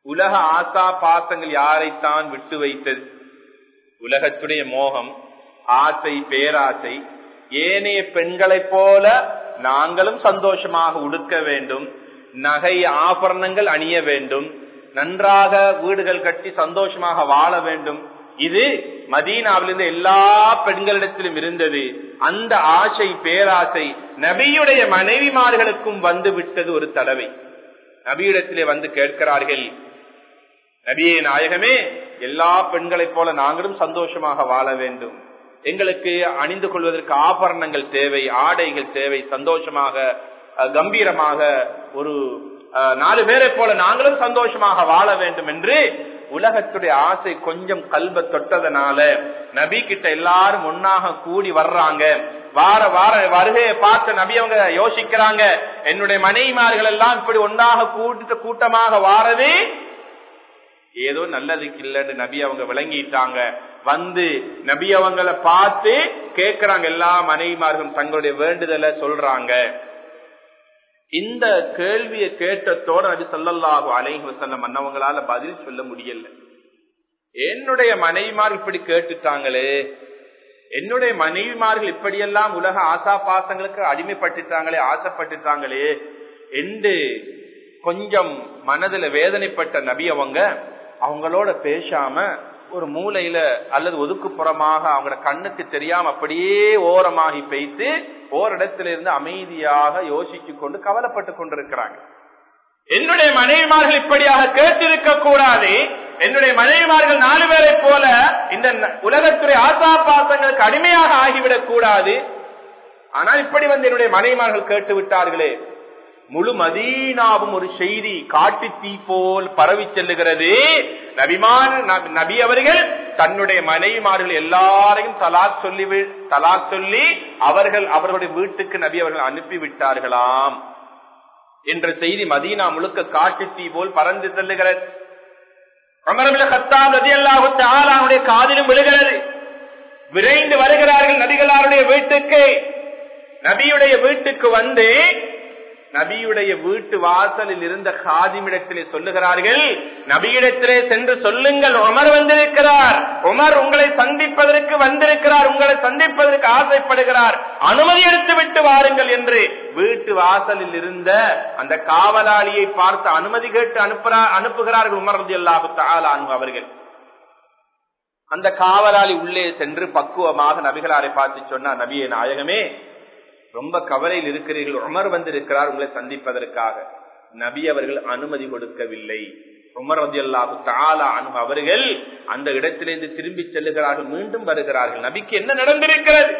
உலக ஆசா பாசங்கள் யாரைத்தான் விட்டு வைத்தது? உலகத்துடைய மோகம் ஆசை பேராசை ஏனைய பெண்களைப் போல நாங்களும் சந்தோஷமாக உடுக்க வேண்டும் நகை ஆபரணங்கள் அணிய வேண்டும் நன்றாக வீடுகள் கட்டி சந்தோஷமாக வாழ வேண்டும். இது மதீனாவிலிருந்து எல்லா பெண்களிடத்திலும் இருந்தது. அந்த ஆசை பேராசை நபியுடைய மனைவிமார்களுக்கும் வந்து விட்டது ஒரு தடவை. நபியிடத்திலே வந்து கேட்கிறார்கள் நபியே நாயகமே எல்லா பெண்களைப் போல நாங்களும் சந்தோஷமாக வாழ வேண்டும். எங்களுக்கு அணிந்து கொள்வதற்கு ஆபரணங்கள் தேவை ஆடைகள் தேவை. சந்தோஷமாக கம்பீரமாக ஒரு நாலு பேரை போல நாங்களும் சந்தோஷமாக வாழ வேண்டும் என்று உலகத்துடைய ஆசை கொஞ்சம் கல்வ தொட்டதனால நபி கிட்ட எல்லாரும் ஒன்னாக கூடி வர்றாங்க. வார வார வருகையை பார்த்த நபி அவங்க யோசிக்கிறாங்க. என்னுடைய மனைவிமார்கள் எல்லாம் இப்படி ஒன்றாக கூட்டு கூட்டமாக வாரதே ஏதோ நல்லதுக்கு இல்லைன்னு நபி அவங்க விளங்கிட்டாங்க. வந்து நபி அவங்கள பார்த்து கேட்கிறாங்க எல்லா மனைவிமார்களும் தங்களுடைய வேண்டுதலை சொல்றாங்க. இந்த கேள்வியை கேட்டத்தோட நபி சொல்லல்லாஹு அலைஹி வசல்லம் அண்ணவங்களால பதில் சொல்ல முடியல. என்னுடைய மனைவிமார் இப்படி கேட்டுட்டாங்களே. என்னுடைய மனைவிமார்கள் இப்படியெல்லாம் உலக ஆசா பாசங்களுக்கு அடிமைப்பட்டுட்டாங்களே ஆசைப்பட்டுட்டாங்களே என்று கொஞ்சம் மனதுல வேதனைப்பட்ட நபி அவங்க அவங்களோட பேசாம ஒரு மூலையில அல்லது ஒதுக்குப்புறமாக அவங்களோட கண்ணுக்கு தெரியாம அப்படியே ஓரமாகி பெய்த்து ஓரிடத்துல இருந்து அமைதியாக யோசிச்சு கொண்டு கவலைப்பட்டு கொண்டிருக்கிறாங்க. என்னுடைய மனைவிமார்கள் இப்படியாக கேட்டிருக்க கூடாது. என்னுடைய மனைவிமார்கள் நாலு பேரை போல இந்த உலகத்துறை ஆசா பாசங்களுக்கு அடிமையாக ஆகிவிடக் கூடாது. ஆனால் இப்படி வந்து என்னுடைய மனைவிமார்கள் கேட்டு விட்டார்களே முழு மதீனாவும் ஒரு செய்தி காட்டு தீ போல் பரவி செல்லுகிறது. நபிமான் நபி அவர்கள் தன்னுடைய மனைவிமார்கள் எல்லாரையும் தலாக் சொல்லி தலாக் சொல்லி அவர்கள் அவர்களுடைய வீட்டுக்கு நபி அவர்கள் அனுப்பி விட்டார்களாம். என்ற செய்தி மதீனா முழுக்க காட்டு தீ போல் பறந்து செல்லுகிறது. நதி காதிலும் விழுகிறது. விரைந்து வருகிறார்கள் நபிகளாருடைய வீட்டுக்கு. நபியுடைய வீட்டுக்கு வந்து நபியுடைய வீட்டு வாசலில் இருந்த காதிமிடத்திலே சொல்லுகிறார்கள் நபியிடத்திலே சென்று சொல்லுங்கள் உமர் வந்திருக்கிறார் உமர் உங்களை சந்திப்பதற்கு வந்திருக்கிறார் உங்களை சந்திப்பதற்கு ஆசைப்படுகிறார் அனுமதி எடுத்து விட்டு வாருங்கள் என்று வீட்டு வாசலில் இருந்த அந்த காவலாளியை பார்த்து அனுமதி கேட்டு அனுப்புகிறார் அனுப்புகிறார்கள் உமர் ரதி அவர்கள். அந்த காவலாளி உள்ளே சென்று பக்குவமாக நபிகளாரை பார்த்து சொன்னார் நபியை நாயகமே ரொம்ப கவலையில் இருக்கிறீர்கள். உமர் வந்திருக்கிறார் உங்களை சந்திப்பதற்காக. நபி அவர்கள் அனுமதி கொடுக்கவில்லை. உமர் ரதி தாலா அனு அவர்கள் அந்த இடத்திலிருந்து திரும்பி செல்லுகிறார்கள். மீண்டும் வருகிறார்கள். நபிக்கு என்ன நடந்திருக்கிறது?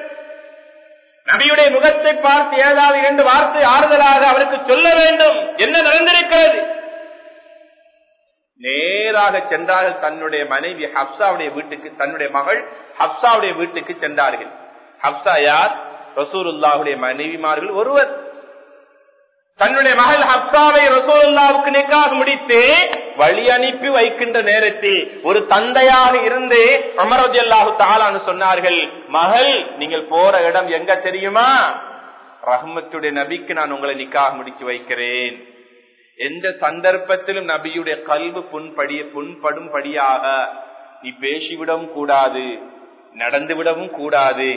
நபியுடைய முகத்தை பார்த்து ஏதாவது இரண்டு வார்த்தை ஆறுதலாக அவருக்கு சொல்ல வேண்டும். என்ன நடந்திருக்கிறது? நேராக சென்றார்கள் தன்னுடைய மனைவி ஹப்சாவுடைய வீட்டுக்கு தன்னுடைய மகள் ஹப்சாவுடைய வீட்டுக்கு சென்றார்கள். ஹப்சா யார்? ரசூலுல்லாவுடைய மனைவிமார்கள் ஒருவர். தன்னுடைய மகள் ஹப்சாவை ரசூலுல்லாவுக்கு நிக்காக முடித்து வழி அனுப்பி வைக்கின்ற நேரத்தில் ஒரு தந்தையாக இருந்து அமரதி அல்லாஹு தாலான்னு சொன்னார்கள் மகள் நீங்கள் போற இடம் எங்க தெரியுமா? ரஹ்மத்துடைய நபிக்கு நான் உங்களை நிக்காக முடிச்சு வைக்கிறேன். எந்த சந்தர்ப்பத்திலும் நபியுடைய கல்வி புண்படி புண்படும்படியாக நீ பேசிவிடவும் கூடாது நடந்துவிடவும் கூடாது.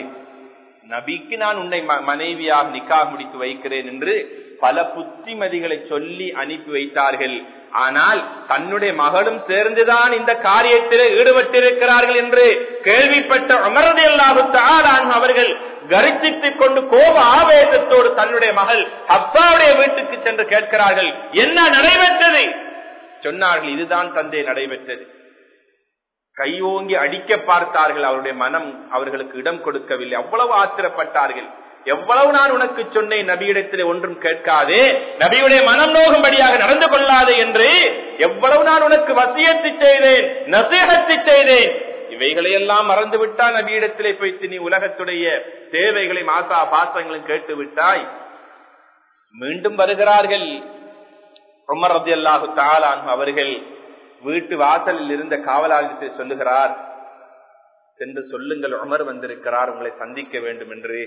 நபிக்கு நான் உன்னை மனைவியாக நிக்கா முடித்து வைக்கிறேன் என்று பல புத்திமதிகளை சொல்லி அனுப்பி வைத்தார்கள். ஆனால் தன்னுடைய மகளும் சேர்ந்துதான் இந்த காரியத்தில் ஈடுபட்டிருக்கிறார்கள் என்று கேள்விப்பட்ட அமரதி எல்லாத்தான் அவர்கள் கரிச்சித்துக் கொண்டு கோப ஆவேசத்தோடு தன்னுடைய மகள் அப்பாவுடைய வீட்டுக்கு சென்று கேட்கிறார்கள் என்ன நடைபெற்றது? சொன்னார்கள் இதுதான் தந்தை நடைபெற்றது. கையோங்கி அடிக்க பார்த்தார்கள். அவருடைய மனம் அவர்களுக்கு இடம் கொடுக்கவில்லை. அவ்வளவு ஆத்திரப்பட்டார்கள். எவ்வளவு நான் உனக்கு சொன்னேன் நபியிடத்திலே ஒன்றும் கேட்காதே. நபியுடைய மனம் நோகும்படியாக நடந்து கொள்ளாதே என்று எவ்வளவு நான் உனக்கு வசியத்து செய்தேன் நசீகத்து செய்தேன். இவைகளை எல்லாம் மறந்து விட்டா நபியிடத்திலே போய்த்து நீ உலகத்துடைய தேவைகளை மாசா பாசங்களும் கேட்டு விட்டாய். மீண்டும் வருகிறார்கள். உமர் ரதி அல்லாஹு தாலான் அவர்கள் வீட்டு வாசலில் இருந்த காவலாளத்தை சொல்லுகிறார் சென்று சொல்லுங்கள் உமர் வந்திருக்கிறார் உங்களை சந்திக்க வேண்டும் என்று.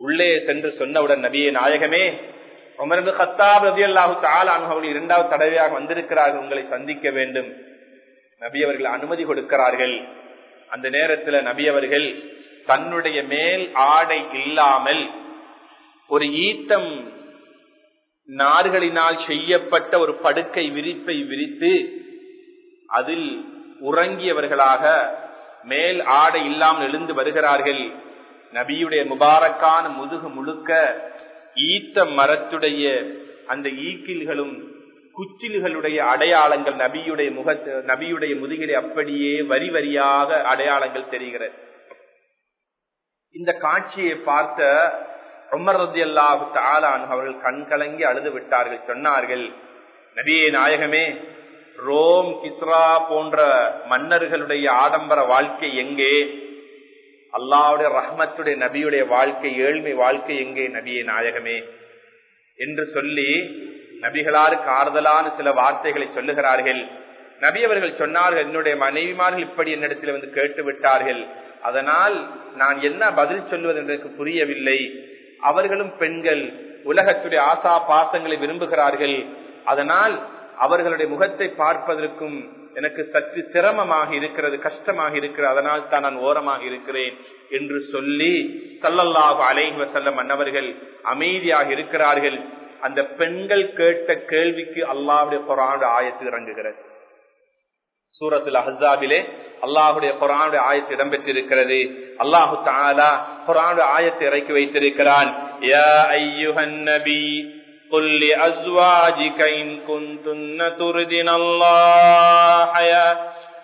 உள்ளே சென்று சொன்னவுடன் நபியே நாயகமே உமர்ந்து கத்தாப் ரவி அல்லாஹு தாலான் இரண்டாவது தடவையாக வந்திருக்கிறார்கள் உங்களை சந்திக்க வேண்டும். நபி அவர்கள் அனுமதி கொடுக்கிறார்கள். அந்த நேரத்தில் நபி அவர்கள் தன்னுடைய மேல் ஆடை இல்லாமல் ஒரு ஈத்தம் நார்களினால் செய்யப்பட்ட ஒரு படுக்கை விரிப்பை விரித்து அதில் உறங்கியவர்களாக மேல் ஆடை இல்லாமல் எழுந்து வருகிறார்கள். நபியுடைய முபாரக்கான முதுகு முழுக்க ஈத்த மரத்துடைய அந்த ஈக்கில்களும் குச்சில்களுடைய அடையாளங்கள் நபியுடைய முக நபியுடைய முதுகிலே அப்படியே வரி வரியாக அடையாளங்கள் தெரிகிறது. இந்த காட்சியை பார்த்த உமர் ரத்தி அல்லாஹு தாலான் அவர்கள் கண் கலங்கி அழுது விட்டார்கள். சொன்னார்கள் நபியே நாயகமே ரோம் கிஸ்ரா போன்ற மன்னர்களுடைய ஆடம்பர வாழ்க்கை எங்கே? அல்லாவுடைய ரஹ்மத்துடைய நபியுடைய வாழ்க்கை ஏழ்மை வாழ்க்கை எங்கே நபியே நாயகமே? என்று சொல்லி நபிகளாருக்கு ஆறுதலான சில வார்த்தைகளை சொல்லுகிறார்கள். நபி அவர்கள் சொன்னார்கள் என்னுடைய மனைவிமார்கள் இப்படி என்னிடத்தில் வந்து கேட்டு விட்டார்கள் அதனால் நான் என்ன பதில் சொல்வது எனக்கு புரியவில்லை. அவர்களும் பெண்கள். உலகத்துடைய ஆசா பாசங்களை விரும்புகிறார்கள். அதனால் அவர்களுடைய முகத்தை பார்ப்பதற்கும் எனக்கு சற்று சிரமமாக இருக்கிறது கஷ்டமாக இருக்கிறது. அதனால் தான் நான் ஓரமாக இருக்கிறேன் என்று சொல்லி சல்லல்லாஹு அலைஹி வசல்லம் அன்னவர்கள் அமைதியாக இருக்கிறார்கள். அந்த பெண்கள் கேட்ட கேள்விக்கு அல்லாவுடைய பொறாண்டு ஆயத்து இறங்குகிறது. சூரத்தில் அஹாபிலே அல்லாஹுடைய குரானுடைய ஆயத்து இடம்பெற்றிருக்கிறது அல்லாஹு தாலா குரானுடைய ஆயத்தை இறக்கி வைத்திருக்கிறான் யா ஐயுஹன் நபி قل لأزواجك إن كنتن تردن الله حياة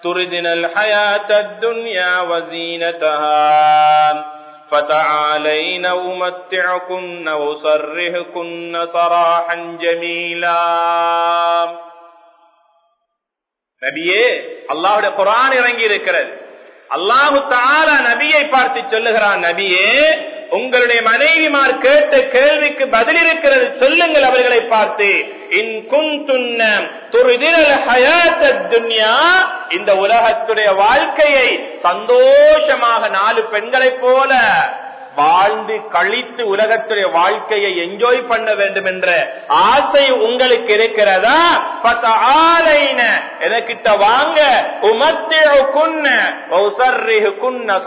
تردن الحياة الدنيا وزينتها فتعالين أمتعكن وأسرهكن سراحا جميلا நபியே அல்லாவுடைய குரான் இறங்கி இருக்கிறது அல்லாஹு தாரா நபியை பார்த்து சொல்லுகிறான் நபியே உங்களுடைய மனைவிமார் கேட்ட கேள்விக்கு பதில் இருக்கிறது சொல்லுங்கள் அவர்களை பார்த்து. இந்த உலகத்துடைய வாழ்க்கையை சந்தோஷமாக நாலு பெண்களைப் போல வாழ்ந்து கழித்து உலகத்துடைய வாழ்க்கையை என்ஜாய் பண்ண வேண்டும் என்ற ஆசை உங்களுக்கு இருக்கிறதா? பத்த ஆலைன எனக்கிட்ட வாங்க. உமத்தே குன்ன குன்ன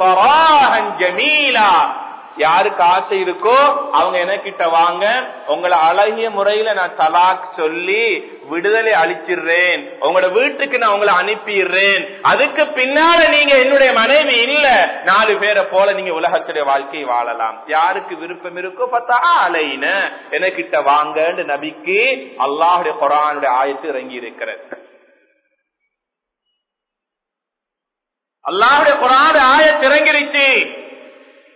ஜமீலா. யாருக்கு ஆசை இருக்கோ அவங்க எனக்கிட்ட வாங்க. உங்களை அழகிய முறையில நான் தலாக் சொல்லி விடுதலை அளிச்சிடுறேன் உங்களோட வீட்டுக்கு நான் உங்களை அனுப்பிடுறேன் அதுக்கு பின்னால நீங்க என்னுடைய மனைவி இல்ல. நாலு பேரை போல நீங்க உலகத்துடைய வாழ்க்கையை வாழலாம். யாருக்கு விருப்பம் இருக்கோ பார்த்தா அலைன எனக்கிட்ட வாங்கன்னு நபிக்கு அல்லாஹுடைய குரானுடைய ஆயத்து இறங்கி இருக்கிறது அல்லாஹுடைய குரான் ஆயத்து இறங்கிருச்சு.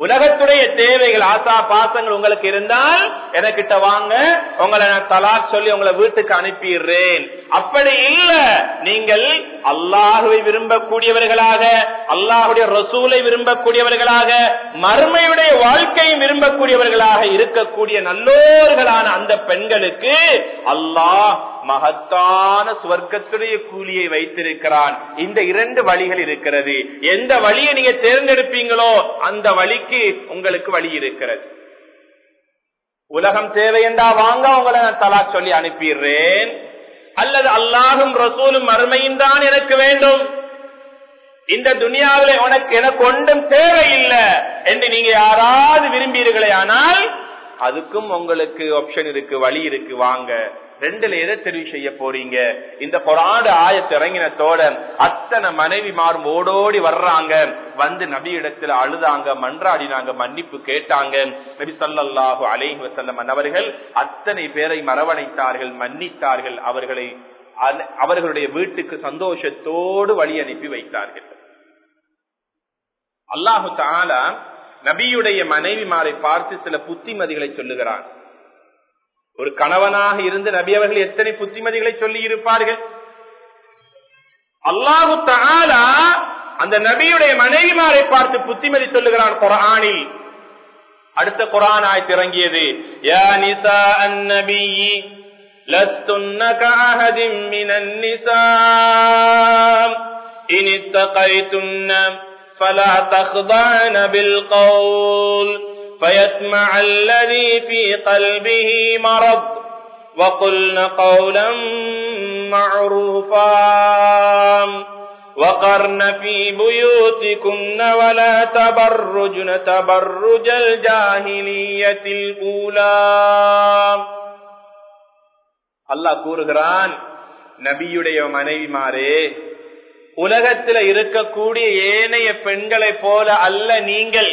உலகத்துடைய தேவைகள் ஆசா பாசங்கள் உங்களுக்கு இருந்தால் எனக்கிட்ட வாங்க. உங்களை நான் தலாக் சொல்லி உங்களை வீட்டுக்கு அனுப்பிடுறேன். அப்படி இல்ல நீங்கள் அல்லாஹுவை விரும்பக்கூடியவர்களாக அல்லாஹுடைய ரசூலை விரும்பக்கூடியவர்களாக மறுமையுடைய வாழ்க்கையும் விரும்பக்கூடியவர்களாக இருக்கக்கூடிய நல்லோர்களான அந்த பெண்களுக்கு அல்லாஹ் மகத்தான சுவர்க்கத்துடைய கூலியை வைத்திருக்கிறான். இந்த இரண்டு வழிகள் இருக்கிறது. எந்த வழியை நீங்க தேர்ந்தெடுப்பீங்களோ அந்த வழிக்கு உங்களுக்கு வழி இருக்கிறது. உலகம் தேவை என்றா வாங்க உங்களை நான் தலா சொல்லி அனுப்பிடுறேன். அல்லது அல்லாஹும் ரசூலும் மறுமையும் தான் எனக்கு வேண்டும். இந்த துனியாவில உனக்கு எனக்கு ஒன்றும் தேவையில்லை என்று நீங்க யாராவது விரும்பீர்களே ஆனால் அதுக்கும் உங்களுக்கு ஆப்ஷன் இருக்கு வழி இருக்கு வாங்க. ரெண்டுல எதை தெரிவு செய்ய போறீங்க? இந்த பொறாடு ஆயத்து இறங்கினத்தோட அத்தனை மனைவி மாறும் ஓடோடி வர்றாங்க. வந்து நபி இடத்துல அழுதாங்க மன்றாடினாங்க மன்னிப்பு கேட்டாங்க. நபி சல்லாஹு அலைஹி வசல்லம் அவர்கள் அத்தனை பேரை மரவணைத்தார்கள் மன்னித்தார்கள். அவர்களை அவர்களுடைய வீட்டுக்கு சந்தோஷத்தோடு வழி அனுப்பி வைத்தார்கள். அல்லாஹு தாலா நபியுடைய மனைவிமாரை பார்த்து சில புத்திமதிகளை சொல்லுகிறான். ஒரு கணவனாக இருந்து நபி அவர்கள் எத்தனை புத்திமதிகளை சொல்லி இருப்பார்கள் அல்லாஹு தாலா அந்த நபியுடைய மனைவிமாரை பார்த்து புத்திமதி சொல்லுகிறான் குரானில் அடுத்த குரான் ஆய் திறங்கியது யா நிசா அந்நபி لستن كعهد من النساء إن اتقيتن فلا تخضعن بالقول فيتمع الذي في قلبه مرض وقلن قولا معروفا وقرن في بيوتكن ولا تبرجن تبرج الجاهلية الأولى அல்லாஹ் கூறுகிறான் நபியுடைய மனைவிமாரே உலகத்தில் இருக்கக்கூடிய ஏனைய பெண்களை போல அல்ல நீங்கள்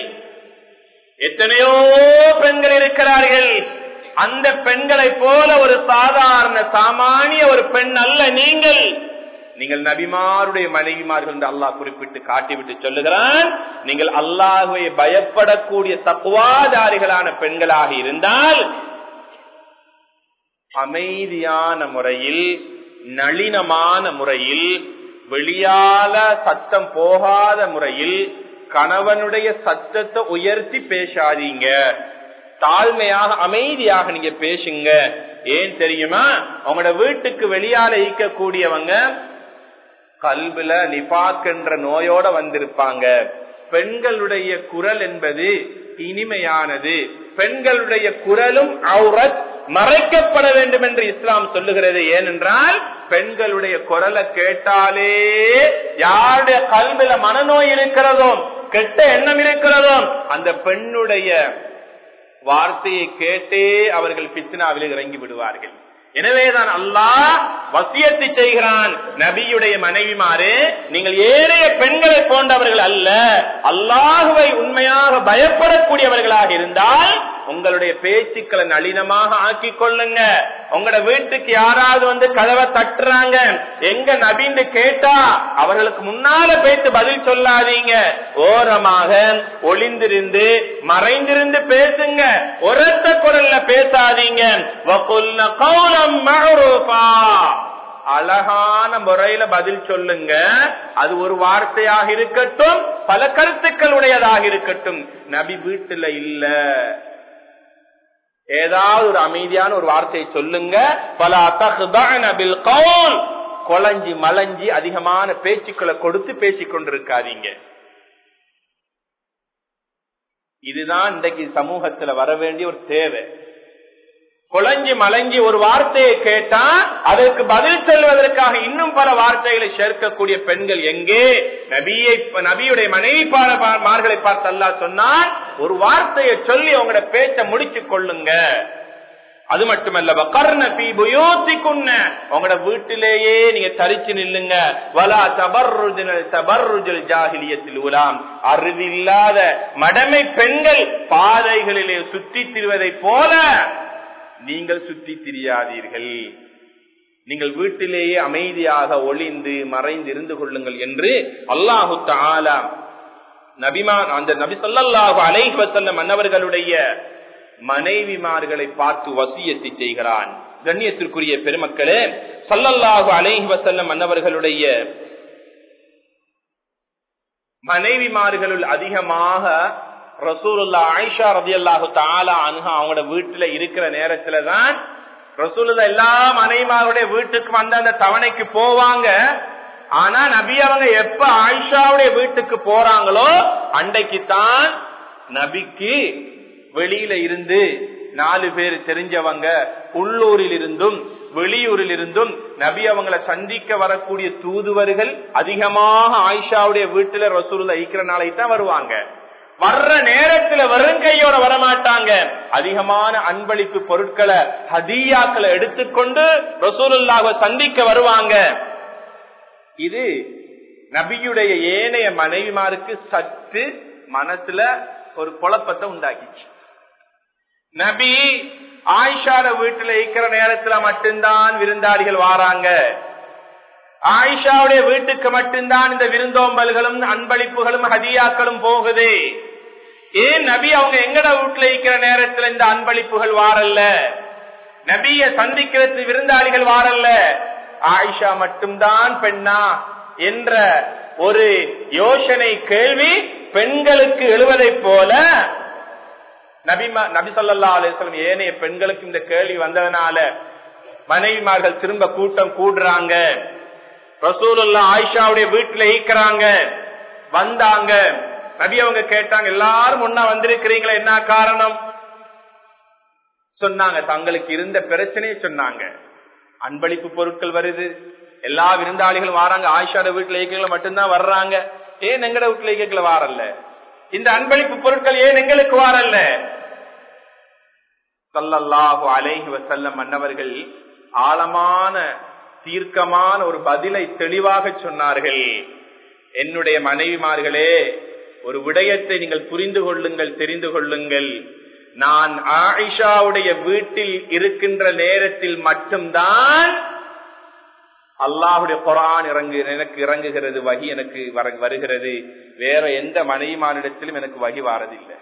எத்தனையோ பெண்கள் இருக்கிறார்கள். அந்த பெண்களை போல ஒரு சாதாரண சாமானிய ஒரு பெண் அல்ல நீங்கள். நீங்கள் நபிமாருடைய மனைவிமார்கள் என்று அல்லாஹ் குறிப்பிட்டு காட்டிவிட்டு சொல்லுகிறான் நீங்கள் அல்லாஹுவை பயப்படக்கூடிய தப்புவாதாரிகளான பெண்களாக இருந்தால் அமைதியான முறையில் நளினமான முறையில் வெளியால சத்தம் போகாத முறையில் கணவனுடைய சத்தத்தை உயர்த்தி பேசாதீங்க. தாழ்மையாக அமைதியாக நீங்க பேசுங்க. ஏன் தெரியுமா? உங்களோட வீட்டுக்கு வெளியால ஈக்கக்கூடியவங்க கல்வில நிபாக்கின்ற நோயோட வந்திருப்பாங்க. பெண்களுடைய குரல் என்பது இனிமையானது. பெண்களுடைய குரலும் அவுரத் மறைக்கப்பட வேண்டும் என்று இஸ்லாம் சொல்லுகிறது. ஏனென்றால் பெண்களுடைய குரலை கேட்டாலே யாருடைய கல்வில மனநோய் இருக்கிறதோ கெட்ட எண்ணம் இருக்கிறதோ அந்த பெண்ணுடைய வார்த்தையை கேட்டே அவர்கள் பித்னாவில் இறங்கி விடுவார்கள். எனவேதான் அல்லாஹ் வசியத்தை செய்கிறான். நபியுடைய மனைவிமாறு நீங்கள் ஏழைய பெண்களை போன்றவர்கள் அல்ல. அல்லாஹுவை உண்மையாக பயப்படக்கூடியவர்களாக இருந்தால் உங்களுடைய பேச்சுக்களை நளினமாக ஆக்கி கொள்ளுங்க. உங்களோட வீட்டுக்கு யாராவது வந்து கதவை தட்டுறாங்க. எங்க நபின்னு கேட்டா அவர்களுக்கு முன்னால பேச்சு பதில் சொல்லாதீங்க. ஓரமாக ஒளிந்திருந்து மறைந்திருந்து பேசுங்க. ஒரத்த குரல்ல பேசாதீங்க. அழகான முறையில பதில் சொல்லுங்க. அது ஒரு வார்த்தையாக இருக்கட்டும் பல கருத்துக்கள் உடையதாக இருக்கட்டும். நபி வீட்டுல இல்ல. ஏதாவது ஒரு அமைதியான ஒரு வார்த்தையை சொல்லுங்க. பல கொலைஞ்சி மலஞ்சி அதிகமான பேச்சுக்களை கொடுத்து பேசிக் கொண்டிருக்காதீங்க. இதுதான் இன்றைக்கு சமூகத்துல வர வேண்டிய ஒரு தேவை. குழஞ்சி மலங்கி ஒரு வார்த்தையை கேட்டா அதற்கு பதில் செல்வதற்காக இன்னும் பல வார்த்தைகளை சேர்க்கக்கூடிய பெண்கள் எங்கே? நபியை நபியுடைய மனைவி மார்களை பார்த்து அல்லா சொன்னால் ஒரு வார்த்தையை சொல்லி உங்களோட பேச்ச முடிச்சு கொள்ளுங்க. அது மட்டுமல்ல கர்ண பீபுயோத்திக்குன்ன உங்களோட வீட்டிலேயே நீங்க தரிச்சு நில்லுங்க. வலா தபர்ருஜல் தபர்ருஜல் ஜாகிலியத்தில் உலாம். மடமை பெண்கள் பாதைகளிலே சுற்றி திரிவதை போல நீங்கள் சுற்றி திரியாதீர்கள். நீங்கள் வீட்டிலேயே அமைதியாக ஒளிந்து மறைந்து இருந்து கொள்ளுங்கள் என்று அல்லாஹு தாலா நபிமான் அந்த நபி சொல்லாஹு அலைஹி வசல்லம் மன்னவர்களுடைய மனைவிமார்களை பார்த்து வசியத்தை செய்கிறான். கண்ணியத்திற்குரிய பெருமக்களே சல்லல்லாஹு அலைஹி வசல்லம் மன்னவர்களுடைய மனைவிமார்களுள் அதிகமாக ரசூலுல்லா ஆயிஷா ரதி அல்லாஹு தாலா அனுகா அவங்களோட வீட்டுல இருக்கிற நேரத்துல தான் ரசூலுல்லா எல்லா மனைவிமாருடைய வீட்டுக்கு வந்து அந்த தவணைக்கு போவாங்க. ஆனா நபி அவங்க எப்ப ஆயிஷாவுடைய வீட்டுக்கு போறாங்களோ அன்றைக்கு தான் நபிக்கு வெளியில இருந்து நாலு பேர் தெரிஞ்சவங்க உள்ளூரில் இருந்தும் வெளியூரில் இருந்தும் நபி அவங்களை சந்திக்க வரக்கூடிய தூதுவர்கள் அதிகமாக ஆயிஷாவுடைய வீட்டுல ரசூலுல்லா ஈக்கிற நாளைக்கு தான் வருவாங்க. வர்ற நேரத்துல வருங்கையோட வரமாட்டாங்க. அதிகமான அன்பளிப்பு பொருட்களை ஹதியாக்களை எடுத்துக்கொண்டு ரசூலுல்லாக சந்திக்க வருவாங்க. இது நபியுடைய ஏனைய மனைவிமாருக்கு சற்று மனசுல ஒரு குழப்பத்தை உண்டாக்கிச்சு. நபி ஆயிஷாட வீட்டுல இருக்கிற நேரத்துல மட்டும்தான் விருந்தாளிகள் வாராங்க. ஆயிஷாவுடைய வீட்டுக்கு மட்டும்தான் இந்த விருந்தோம்பல்களும் அன்பளிப்புகளும் ஹதியாக்களும் போகுது. ஏன் நபி அவங்க எங்கட வீட்டுல இருக்கிற நேரத்துல இந்த அன்பளிப்புகள் வாரல்ல? நபிய சந்திக்கிறது விருந்தாளிகள் வாரல்ல? ஆயிஷா மட்டும்தான் பெண்ணா என்ற ஒரு யோசனை கேள்வி பெண்களுக்கு எழுவதை போல நபிமா நபி சொல்லா அலுவலம் ஏனைய பெண்களுக்கு இந்த கேள்வி வந்ததுனால மனைவிமார்கள் திரும்ப கூட்டம் கூடுறாங்க. ரசூலுல்லா ஆயிஷாவுடைய வீட்டுல ஈக்கிறாங்க வந்தாங்க. நபி அவங்க கேட்டாங்க எல்லாரும் ஒன்னா வந்திருக்கிறீங்களா என்ன காரணம்? சொன்னாங்க தங்களுக்கு இருந்த பிரச்சனையை சொன்னாங்க. அன்பளிப்பு பொருட்கள் வருது. எல்லா விருந்தாளிகளும் வராங்க. ஆயிஷாட வீட்டுல இயக்கங்களை மட்டும்தான் வர்றாங்க. ஏன் எங்கட வீட்டுல இயக்கங்களை வாரல்ல? இந்த அன்பளிப்பு பொருட்கள் ஏன் எங்களுக்கு வாரல்ல? சல்லல்லாஹு அலைஹி வசல்லம் மன்னவர்கள் ஆழமான தீர்க்கமான ஒரு பதிலை தெளிவாக சொன்னார்கள். என்னுடைய மனைவிமார்களே ஒரு விடயத்தை நீங்கள் புரிந்து கொள்ளுங்கள் தெரிந்து கொள்ளுங்கள். நான் ஆயிஷாவுடைய வீட்டில் இருக்கின்ற நேரத்தில் மட்டும்தான் அல்லாஹுடைய குரான் இறங்கு எனக்கு இறங்குகிறது வகி எனக்கு வருகிறது. வேற எந்த மனைவிமானிடத்திலும் எனக்கு வகி வாரதில்லை.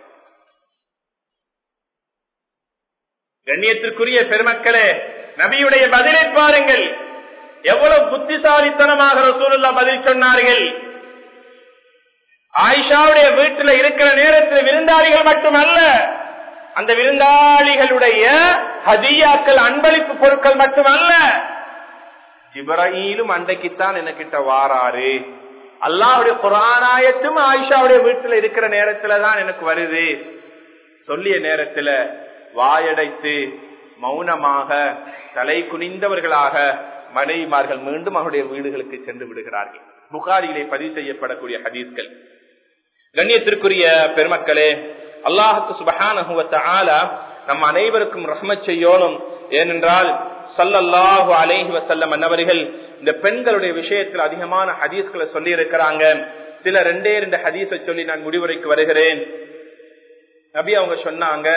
கண்ணியத்திற்குரிய பெருமக்களே நபியுடைய பதிலை பாருங்கள். எவ்வளவு புத்திசாலித்தனமாக ரசூலுல்லா பதில் சொன்னார்கள். ஆயிஷாவுடைய வீட்டில் இருக்கிற நேரத்தில் விருந்தாளிகள் மட்டுமல்ல அந்த விருந்தாளிகளுடைய ஹதியாக்கள் அன்பளிப்பு பொருட்கள் மட்டுமல்ல ஜிப்ரஹீலும் அன்றைக்குத்தான் என்கிட்ட வாராரு. அல்லாவுடைய புராணாயத்தும் ஆயிஷாவுடைய வீட்டில் இருக்கிற நேரத்துல தான் எனக்கு வருது. சொல்லிய நேரத்துல வாயடைத்து மௌனமாக தலை குனிந்தவர்களாக மனைவிமார்கள் மீண்டும் அவருடைய வீடுகளுக்கு சென்று விடுகிறார்கள். புகாரியிலே பதிவு செய்யப்படக்கூடிய ஹதீஸ்கள். கண்ணியத்திற்குரிய பெருமக்களே அல்லாஹுக்கு சுபகான நம் அனைவருக்கும் ரஹ்மச் செய்யோனும் ஏனென்றால் சல்லல்லாஹு அலைஹி வசல்லம் அன்னவர்கள் இந்த பெண்களுடைய விஷயத்தில் அதிகமான ஹதீஸ்களை சொல்லி இருக்கிறாங்க சில ரெண்டே ரெண்டு ஹதீஸை சொல்லி நான் முடிவுரைக்கு வருகிறேன். நபி அவங்க சொன்னாங்க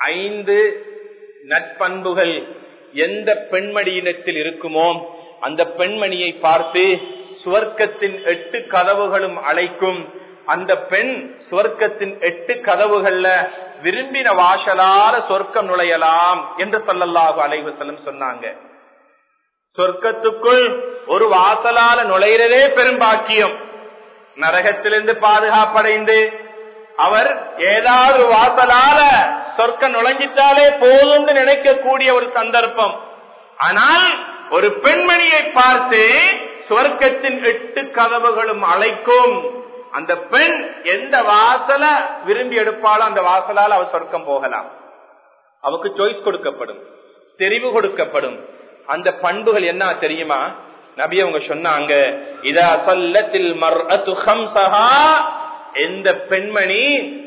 ஐந்து நட்பண்புகள் எந்த பெண்மணியினத்தில் இருக்குமோ அந்த பெண்மணியை பார்த்து சுவர்க்கத்தின் எட்டு கதவுகளும் அழைக்கும் அந்த பெண் சொர்க்கத்தின் எட்டு கதவுகள்ல விரும்பின வாசலால சொர்க்கம் நுழையலாம் என்று சொல்லல்லாஹு அலைவசலம் சொன்னாங்க. சொர்க்கத்துக்குள் ஒரு வாசலால நுழையிறதே பெரும்பாக்கியம் நரகத்திலிருந்து பாதுகாப்படைந்து அவர் ஏதாவது வாசலால சொர்க்கம் நுழைஞ்சிட்டாலே போதும் நினைக்கக்கூடிய ஒரு சந்தர்ப்பம். ஆனால் ஒரு பெண்மணியை பார்த்து சொர்க்கத்தின் எட்டு கதவுகளும் அழைக்கும். அந்த பெண் எந்த வாசல விரும்பி எடுப்பாளோ அந்த வாசலால் அவ சொர்க்கம் போகலாம். அவக்கு சாய்ஸ் கொடுக்கப்படும். தெரிவு கொடுக்கப்படும். அந்த பண்புகள் என்ன தெரியுமா? நபி அவங்க சொன்னாங்க இதா சல்லத்தில் எந்த பெண்மணி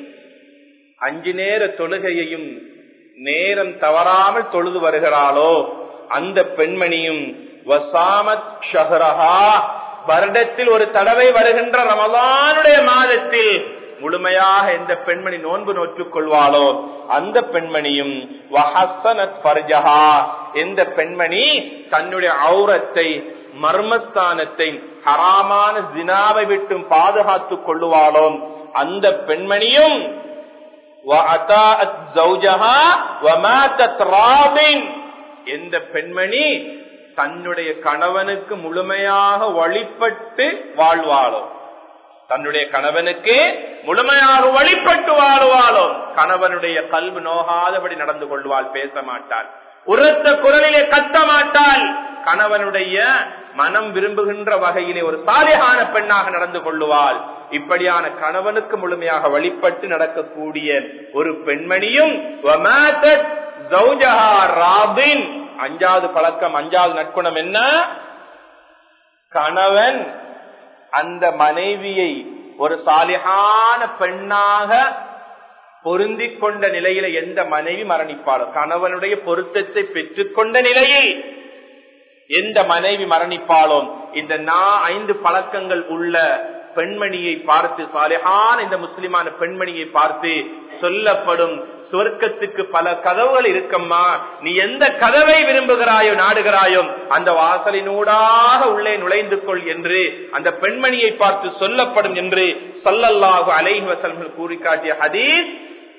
அஞ்சு நேர தொழுகையையும் நேரம் தவறாமல் தொழுது வருகிறாளோ அந்த பெண்மணியும் வசாமத் ஷஹரஹா. வருடத்தில் ஒரு தடவை வருகின்ற ரமலானுடைய மாதத்தில் முழுமையாக எந்த பெண்மணி நோன்பு நோற்றுக் கொள்வாளோ அந்த பெண்மணியும் எந்த பெண்மணி தன்னுடைய ஔரத்தை மர்மஸ்தானத்தை ஹராமான ஜினாவை விட்டும் பாதுகாத்துக் கொள்ளுவாளோ அந்த பெண்மணியும் எந்த பெண்மணி தன்னுடைய கணவனுக்கு முழுமையாக வழிபட்டு வாழ்வாளோ? தன்னுடைய கணவனுக்கு முழுமையாக வழிபட்டு வாழ்வாளோ? கணவனுடைய கல்வி நோகாதபடி நடந்து கொள்வாள் பேச மாட்டாள். உரத்த குரலிலே கத்த மாட்டாள். கணவனுடைய மனம் விரும்புகின்ற வகையிலே ஒரு சாலையான பெண்ணாக நடந்து கொள்ளுவாள். இப்படியான கணவனுக்கு முழுமையாக வழிபட்டு நடக்கக்கூடிய ஒரு பெண்மணியும் அஞ்சாவது பழக்கம் அஞ்சாவது நற்குணம் என்ன? கணவன் அந்த மனைவியை ஒரு சாலிகான பெண்ணாக பொருந்தி கொண்ட நிலையில எந்த மனைவி மரணிப்பாளோ? கணவனுடைய பொருத்தத்தை பெற்றுக்கொண்ட நிலையில் எந்த மனைவி மரணிப்பாளோ? இந்த நா ஐந்து பழக்கங்கள் உள்ள பெண்மணியை பார்த்து சாலையான இந்த முஸ்லிமான பெண்மணியை பார்த்து சொல்லப்படும் சொர்க்கத்துக்கு பல கதவுகள் இருக்கம்மா. நீ எந்த கதவை விரும்புகிறாயோ நாடுகிறாயோ அந்த வாசலினூடாக உள்ளே நுழைந்து கொள் என்று அந்த பெண்மணியை பார்த்து சொல்லப்படும் என்று சொல்லல்லாஹு அலைவசல்கள் கூறி காட்டிய ஹதீஸ்.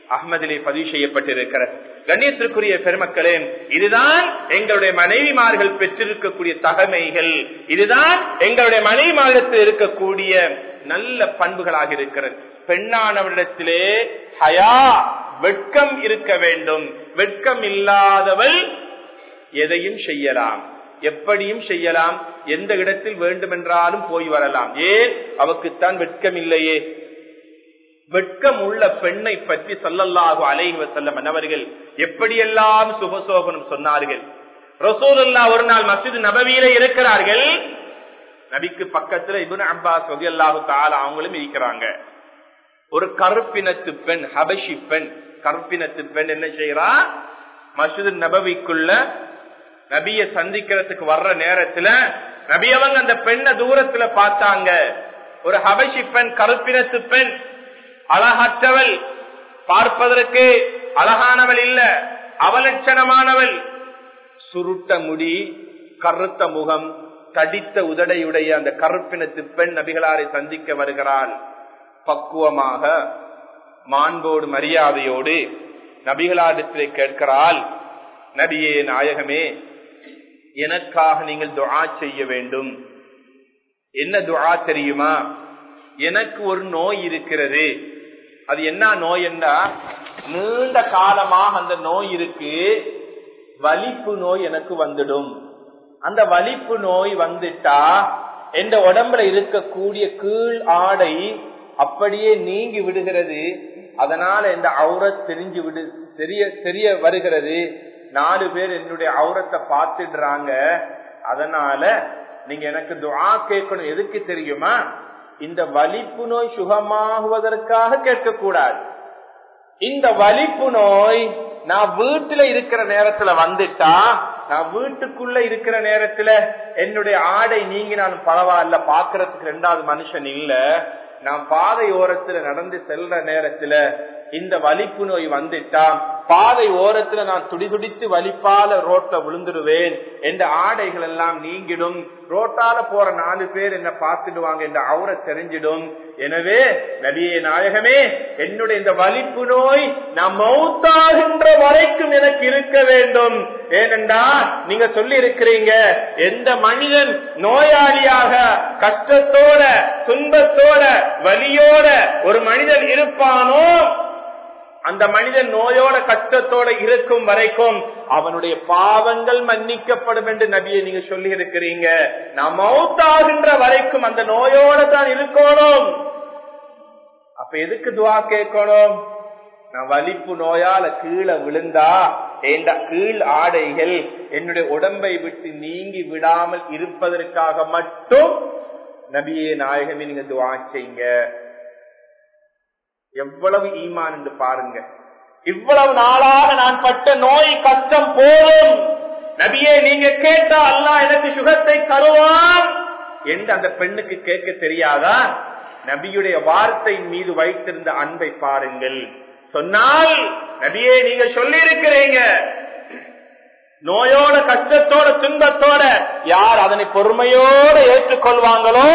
அகமதிலே பதிவு செய்யப்பட்டிருக்கிறது கண்ணியத்திற்குரிய பெருமக்களே இதுதான் எங்களுடைய மனைவிமார்கள் பெற்றிருக்கக்கூடிய தகமைகள். இதுதான் எங்களுடைய மனைவிமாரிடத்தில் இருக்கக்கூடிய நல்ல பண்புகளாக இருக்கிறது. பெண்ணானவரிடத்திலே ஹயா வெட்கம் இருக்க வேண்டும். வெட்கம் இல்லாதவள் எதையும் செய்யலாம். எப்படியும் செய்யலாம். எந்த இடத்தில் வேண்டுமென்றாலும் போய் வரலாம். ஏன்? அவக்குத்தான் வெட்கம் இல்லையே வெட்கம் உள்ள பெண்ணை பற்றி சொல்லல்லாஹு அலைவ செல்லம் அவர்கள் எப்படியெல்லாம் சுபசோபனம் சொன்னார்கள்? ரசூலுல்லா ஒரு நாள் மசித் நபவியில இருக்கிறார்கள். நபிக்கு பக்கத்துல இபுன் அப்பாஸ் அல்லாஹு தாலா அவங்களும் இருக்கிறாங்க. ஒரு கருப்பினத்து பெண் ஹபஷி பெண் கருப்பினத்து பெண் என்ன செய்யறா மசித் நபவிக்குள்ள நபிய சந்திக்கிறதுக்கு வர்ற நேரத்துல நபி அவங்க அந்த பெண்ணை தூரத்துல பார்த்தாங்க. ஒரு ஹபஷி பெண் கருப்பினத்து பெண் அழகற்றவள். பார்ப்பதற்கு அழகானவள் இல்ல அவலட்சணமானவள். சுருட்ட முடி கருத்த முகம் தடித்த உதடையுடைய அந்த கருப்பினத்து பெண் நபிகளாரை சந்திக்க வருகிறாள். பக்குவமாக மாண்போடு மரியாதையோடு நபிகளாரிடத்திலே கேட்கிறாள் நபியே நாயகமே எனக்காக நீங்கள் துவா செய்ய வேண்டும். என்ன துவா தெரியுமா? எனக்கு ஒரு நோய் இருக்கிறது. அது என்ன நோய் என்றா நீண்ட காலமாக அந்த நோய் இருக்கு வலிப்பு நோய் எனக்கு வந்துடும். அந்த வலிப்பு நோய் வந்துட்டா எந்த உடம்புல இருக்கக்கூடிய கீழ் ஆடை அப்படியே நீங்கி விடுகிறது. அதனால இந்த அவுரத் தெரிஞ்சு விடு தெரிய தெரிய வருகிறது. நாலு பேர் என்னுடைய அவுரத்தை பார்த்துடுறாங்க. அதனால நீங்க எனக்கு துவா கேட்கணும். எதுக்கு தெரியுமா? இந்த வலிப்பு நோய் சுகமாகுவதற்காக கேட்கக்கூடாது. இந்த வலிப்பு நோய் நான் வீட்டுல இருக்கிற நேரத்துல வந்துட்டா நான் வீட்டுக்குள்ள இருக்கிற நேரத்துல என்னுடைய ஆடை நீங்க நான் பரவாயில்ல பாக்குறதுக்கு ரெண்டாவது மனுஷன் இல்ல. நான் பாதை ஓரத்துல நடந்து செல்ற நேரத்துல இந்த வலிப்பு நோய் வந்துட்டா பாதை ஓரத்துல நான் துடிதுடித்து வலிப்பால ரோட்ல விழுந்துடுவேன். என்ற ஆடைகள் எல்லாம் நீங்கிடும். ரோட்டால போற நாலு பேர் என்ன பார்த்துடுவாங்க என்ற அவர தெரிஞ்சிடும். எனவே நபியே நாயகமே என்னுடைய இந்த வலிப்பு நோய் நான் மௌத்தாகின்ற வரைக்கும் எனக்கு இருக்க வேண்டும். ஏனென்றா நீங்க சொல்லி இருக்கிறீங்க எந்த மனிதன் நோயாளியாக கஷ்டத்தோட துன்பத்தோட வலியோட ஒரு மனிதன் இருப்பானோ அந்த மனிதன் நோயோட கஷ்டத்தோட இருக்கும் வரைக்கும் அவனுடைய பாவங்கள் மன்னிக்கப்படும் என்று நபியை நீங்க சொல்லி இருக்கிறீங்க நாம் மௌத்தாகின்ற வரைக்கும் அந்த நோயோட தான் இருக்கணும். அப்ப எதுக்கு துவா கேட்கணும்? நான் வலிப்பு நோயால கீழே விழுந்தா ஏண்டா கீழ் ஆடைகள் என்னுடைய உடம்பை விட்டு நீங்கி விடாமல் இருப்பதற்காக மட்டும் நபியே நாயகமே நீங்க துவா செய்யுங்க. எவ்வளவு ஈமான் என்று பாருங்க. இவ்வளவு நாளாக நான் பட்ட நோய் கஷ்டம் போதும். நபியே நீங்க கேட்டா அல்லா எனக்கு சுகத்தை தருவான் என்று அந்த பெண்ணுக்கு கேட்க தெரியாதா? நபியுடைய வார்த்தை மீது வைத்திருந்த அன்பை பாருங்கள். சொன்னால் நபியே நீங்க சொல்லி இருக்கிறீங்க நோயோட கஷ்டத்தோட துன்பத்தோட யார் அதனை பொறுமையோட ஏற்றுக்கொள்வாங்களோ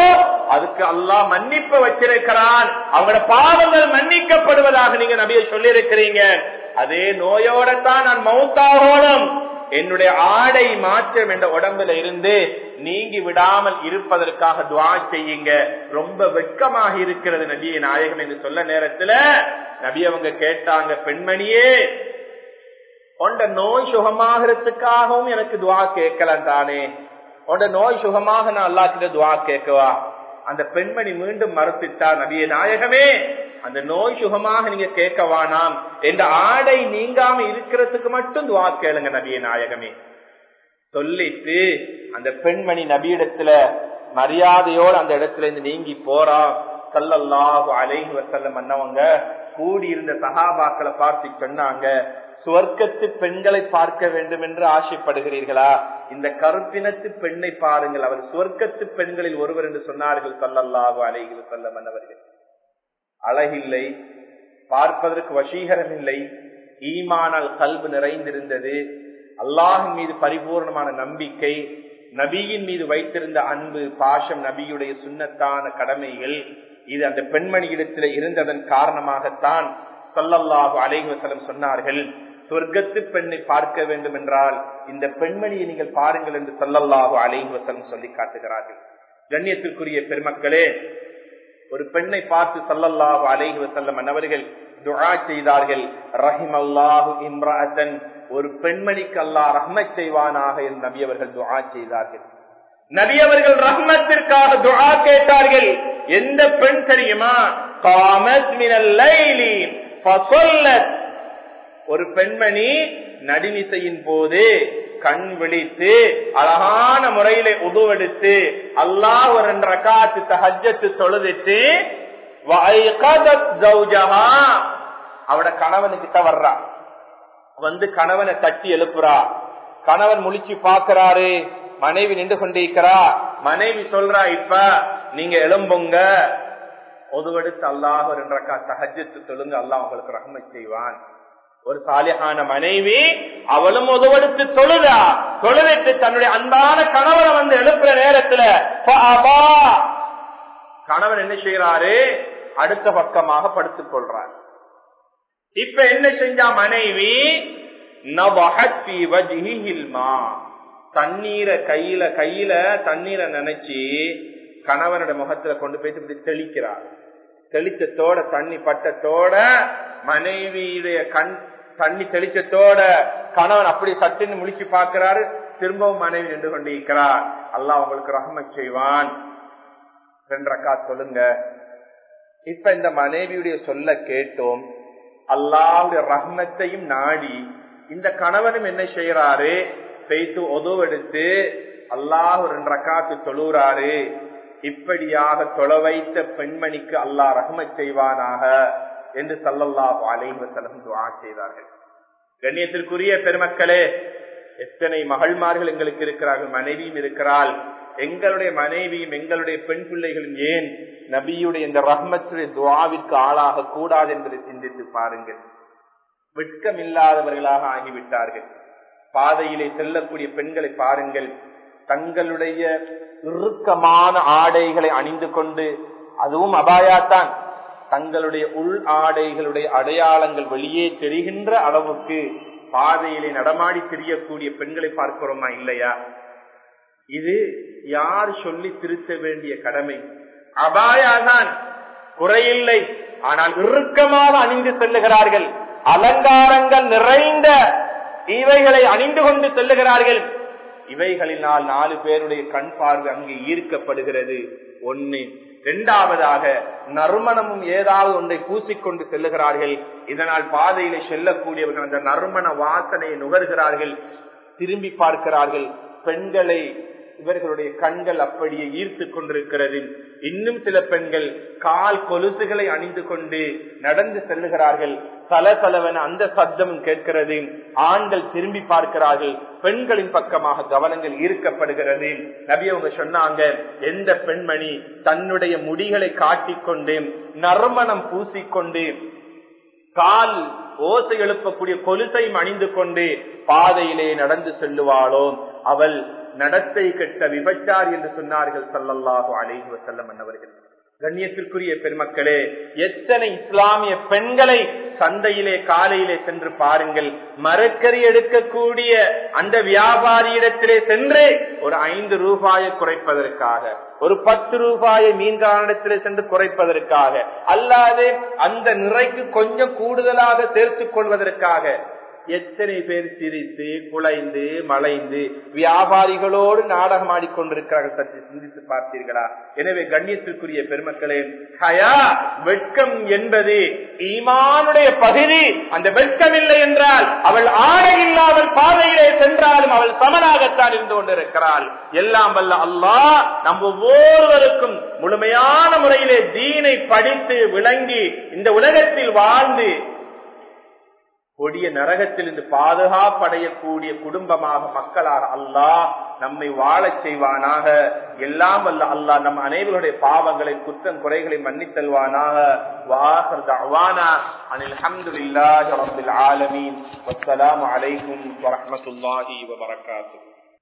அதுக்கு அல்லாஹ் மன்னிப்பு வச்சிருக்கிறான். அவங்களோட பாவங்கள் மன்னிக்கப்படுவதாக நீங்க நபியை சொல்லி இருக்கிறீங்க அதே நோயோட தான் நான் மௌத்தாகோடும் என்னுடைய ஆடை மாற்றம் என்ற உடம்புல இருந்து நீங்கி விடாமல் இருப்பதற்காக துவா செய்யுங்க. ரொம்ப வெட்கமாக இருக்கிறது நபியை நாயகம் என்று சொல்ல நேரத்துல நபி அவங்க கேட்டாங்க பெண்மணியே உண்ட நோய் சுகமாகறதுக்காகவும் எனக்கு துவா கேட்கலாம் தானே. உண்ட நோய் சுகமாக நான் அல்லாக்கிட்ட துவா கேட்கவா? அந்த பெண்மணி மீண்டும் மறுத்துட்டா நபிய நாயகமே. அந்த நோய் சுகமாக நீங்க கேட்கவானாம் என்ற ஆடை நீங்காம இருக்கிறதுக்கு மட்டும் துவா கேளுங்க நபிய நாயகமே. சொல்லிட்டு அந்த பெண்மணி நபியிடத்துல மரியாதையோடு அந்த இடத்துல இருந்து நீங்கி போறா. கல்லல்லாஹு அலைஹி வசல்லம் அண்ணவங்க கூடியிருந்த சகாபாக்களை பார்த்து சொன்னாங்க சுவர்க்கத்து பெண்களை பார்க்க வேண்டும் என்று ஆசைப்படுகிறீர்களா? இந்த கருப்பினத்து பெண்ணை பாருங்கள். அவர் சுவர்க்கத்து பெண்களில் ஒருவர் என்று சொன்னார்கள் சொல்லல்லாவோ அலைஹி சொல்ல மன்னவர்கள் அழகில்லை பார்ப்பதற்கு வசீகரம் இல்லை ஈமானால் கல்வு நிறைந்திருந்தது. அல்லாஹின் மீது பரிபூர்ணமான நம்பிக்கை நபியின் மீது வைத்திருந்த அன்பு பாஷம் நபியுடைய சுண்ணத்தான கடமைகள். இது அந்த பெண்மணியிடத்தில் இருந்ததன் காரணமாகத்தான் சொல்லல்லாஹு அலைவசலம் சொன்னார்கள் சொர்க்கத்து பெண்ணை பார்க்க வேண்டும் என்றால் இந்த பெண்மணியை நீங்கள் பாருங்கள் என்று சொல்லல்லாஹு அலைவசலம் சொல்லி காட்டுகிறார்கள். கண்ணியத்திற்குரிய பெருமக்களே ஒரு பெண்ணை பார்த்து சல்லல்லாஹு அலைஹி வசல்லம் அன்னவர்கள் துஆ செய்தார்கள் ரஹிம் அல்லாஹு இம்ராஜன் ஒரு பெண்மணிக்கு அல்லாஹ் ரஹ்மத் செய்வானாக என்று நபி அவர்கள் செய்தார்கள். நபி அவர்கள் ரஹ்மத்திற்காக துஆ கேட்டார்கள். எந்த பெண் தெரியுமா? காமத் மினல் லைலி ஃபஸல்லத் ஒரு பெண்மணி நடுநிசையின் போது கண் விழித்து அழகான முறையில உதுவெடுத்து அல்லாஹ் ஒரு ரெண்டு ரக்காத்து தஹஜத்து தொழுதுட்டு அவட கணவனுக்கிட்ட வர்றா. வந்து கணவனை தட்டி எழுப்புறா. கணவன் முழிச்சு பாக்குறாரு. மனைவி நின்று கொண்டிருக்கிறா? மனைவி சொல்றா இப்ப நீங்க எழும்புங்க. ஒதுவெடுத்து அல்லாஹ் ரெண்டு ரக்கா தஹஜத்து அல்லாஹ் உங்களுக்கு ரகமை செய்வான். ஒரு சாலியான மனைவி அவளும் உதவெடுத்து தொழுதா? தொழுவிட்டு தன்னுடைய அன்பான கணவனை வந்து எழுப்புற நேரத்துல கணவன் என்ன செய்யறாரு அடுத்த பக்கமாக படுத்துக் கொள்றார். இப்ப என்ன செஞ்சா மனைவி? தண்ணீரை கையில கையில தண்ணீரை நினைச்சு கணவனோட முகத்துல கொண்டு போயிட்டு இப்படி தெளிக்கிறார். தெளிச்சத்தோட தண்ணி பட்டத்தோட மனைவியுடைய கண் தண்ணி தெளிச்சத்தோட கணவன் அப்படி சட்டுன்னு முழிச்சு பார்க்கிறாரு. திரும்பவும் மனைவி நின்று கொண்டிருக்கிறார். அல்லாஹ் உங்களுக்கு ரஹம செய்வான். ரெண்டக்கா சொல்லுங்க. இப்ப இந்த மனைவியுடைய சொல்ல கேட்டோம். அல்லாவுடைய ரஹ்மத்தையும் நாடி இந்த கணவனும் என்ன செய்யறாரு பெய்து உதவெடுத்து அல்லாஹ் ரெண்டு ரக்காத்து தொழுறாரு இப்படியாக தொலை வைத்த பெண்மணிக்கு அல்லாஹ் ரஹ்மத் செய்வானாக என்று சல்லல்லாஹு அலைவசலம் துவா செய்தார்கள். கண்ணியத்திற்குரிய பெருமக்களே எத்தனை மகள்மார்கள் எங்களுக்கு இருக்கிறார்கள் மனைவியும் இருக்கிறாள். எங்களுடைய மனைவியும் எங்களுடைய பெண் பிள்ளைகளும் ஏன் நபியுடைய இந்த ரஹ்மத்துடைய துவாவிற்கு ஆளாக கூடாது என்பதை சிந்தித்து பாருங்கள். வெட்கமில்லாதவர்களாக ஆகிவிட்டார்கள். பாதையிலே செல்லக்கூடிய பெண்களை பாருங்கள். தங்களுடைய இறுக்கமான ஆடைகளை அணிந்து கொண்டு அதுவும் அபாயாத்தான். தங்களுடைய உள் ஆடைகளுடைய அடையாளங்கள் வெளியே தெரிகின்ற அளவுக்கு பாதையிலே நடமாடி தெரியக்கூடிய பெண்களை பார்க்கிறோமா இல்லையா? இது யார் சொல்லி திருத்த வேண்டிய கடமை? அபாயாதான். குறையில்லை. ஆனால் இறுக்கமாக அணிந்து செல்லுகிறார்கள். அலங்காரங்கள் நிறைந்த இவைகளை அணிந்து கொண்டு செல்லுகிறார்கள். இவைகளினால் நாலு பேருடைய கண் பார்வை அங்கு ஈர்க்கப்படுகிறது. ஒன்னு இரண்டாவதாக நறுமணமும் ஏதாவது ஒன்றை பூசிக்கொண்டு செல்லுகிறார்கள். இதனால் பாதையில செல்லக்கூடியவர்கள் அந்த நறுமண வாசனையை நுகர்கிறார்கள். திரும்பி பார்க்கிறார்கள். பெண்களை இவர்களுடைய கண்கள் அப்படியே ஈர்த்து கொண்டிருக்கிறது. இன்னும் சில பெண்கள் கால் கொலுசுகளை அணிந்து கொண்டு நடந்து செல்லுகிறார்கள். சலசலவன அந்த சப்தமும் கேட்கிறது. ஆண்கள் திரும்பி பார்க்கிறார்கள். பெண்களின் பக்கமாக கவனங்கள் ஈர்க்கப்படுகிறது. நபி அவங்க சொன்னாங்க எந்த பெண்மணி தன்னுடைய முடிகளை காட்டிக்கொண்டு நறுமணம் பூசிக்கொண்டு கால் ஓசை எழுப்பக்கூடிய கொலுசையும் அணிந்து கொண்டு பாதையிலே நடந்து செல்லுவாளோ? அவள் நடத்தை கெட்ட விபச்சார் என்று சொன்னார்கள் சல்லல்லாஹு அலைஹி வசல்லம் அன்னவர்கள் கண்ணியத்திற்குரிய பெருமக்களே எத்தனை இஸ்லாமிய பெண்களை சந்தையிலே காலையிலே சென்று பாருங்கள். மரக்கறி எடுக்கக்கூடிய அந்த வியாபாரியிடத்திலே சென்று ஒரு ஐந்து ரூபாயை குறைப்பதற்காக ஒரு பத்து ரூபாயை மீன்காரனிடத்திலே சென்று குறைப்பதற்காக அல்லாது அந்த நிறைக்கு கொஞ்சம் கூடுதலாக சேர்த்துக் கொள்வதற்காக எத்தனை பேர் சிரித்து குலைந்து மலைந்து வியாபாரிகளோடு நாடகம் ஆடிக்கொண்டிருக்கிறார்கள் சற்று சிந்தித்து பார்த்தீர்களா? எனவே கண்ணியத்திற்குரிய பெருமக்களே ஹயா வெட்கம் என்பது ஈமானுடைய பகுதி. அந்த வெட்கம் இல்லை என்றால் அவள் ஆடை இல்லாமல் பாதையிலே சென்றாலும் அவள் சமனாகத்தான் இருந்து கொண்டிருக்கிறாள். எல்லாம் வல்ல அல்லாஹ் நம் ஒவ்வொருவருக்கும் முழுமையான முறையிலே தீனை படித்து விளங்கி இந்த உலகத்தில் வாழ்ந்து கொடிய நரகத்திலிருந்து பாதுகாப்படையக்கூடிய குடும்பமாக மக்களாக அல்லாஹ் நம்மை வாழச் செய்வானாக. எல்லாம் வல்ல அல்லாஹ் நம் அனைவருடைய பாவங்களை குற்றம் குறைகளை மன்னித்தல்வானாக வாஹர் தவானா அனில் ஹம்துலில்லாஹி ரப்பில் ஆலமீன். வஸ்ஸலாமு அலைக்கும் வரஹ்மத்துல்லாஹி வபரகாத்துஹு.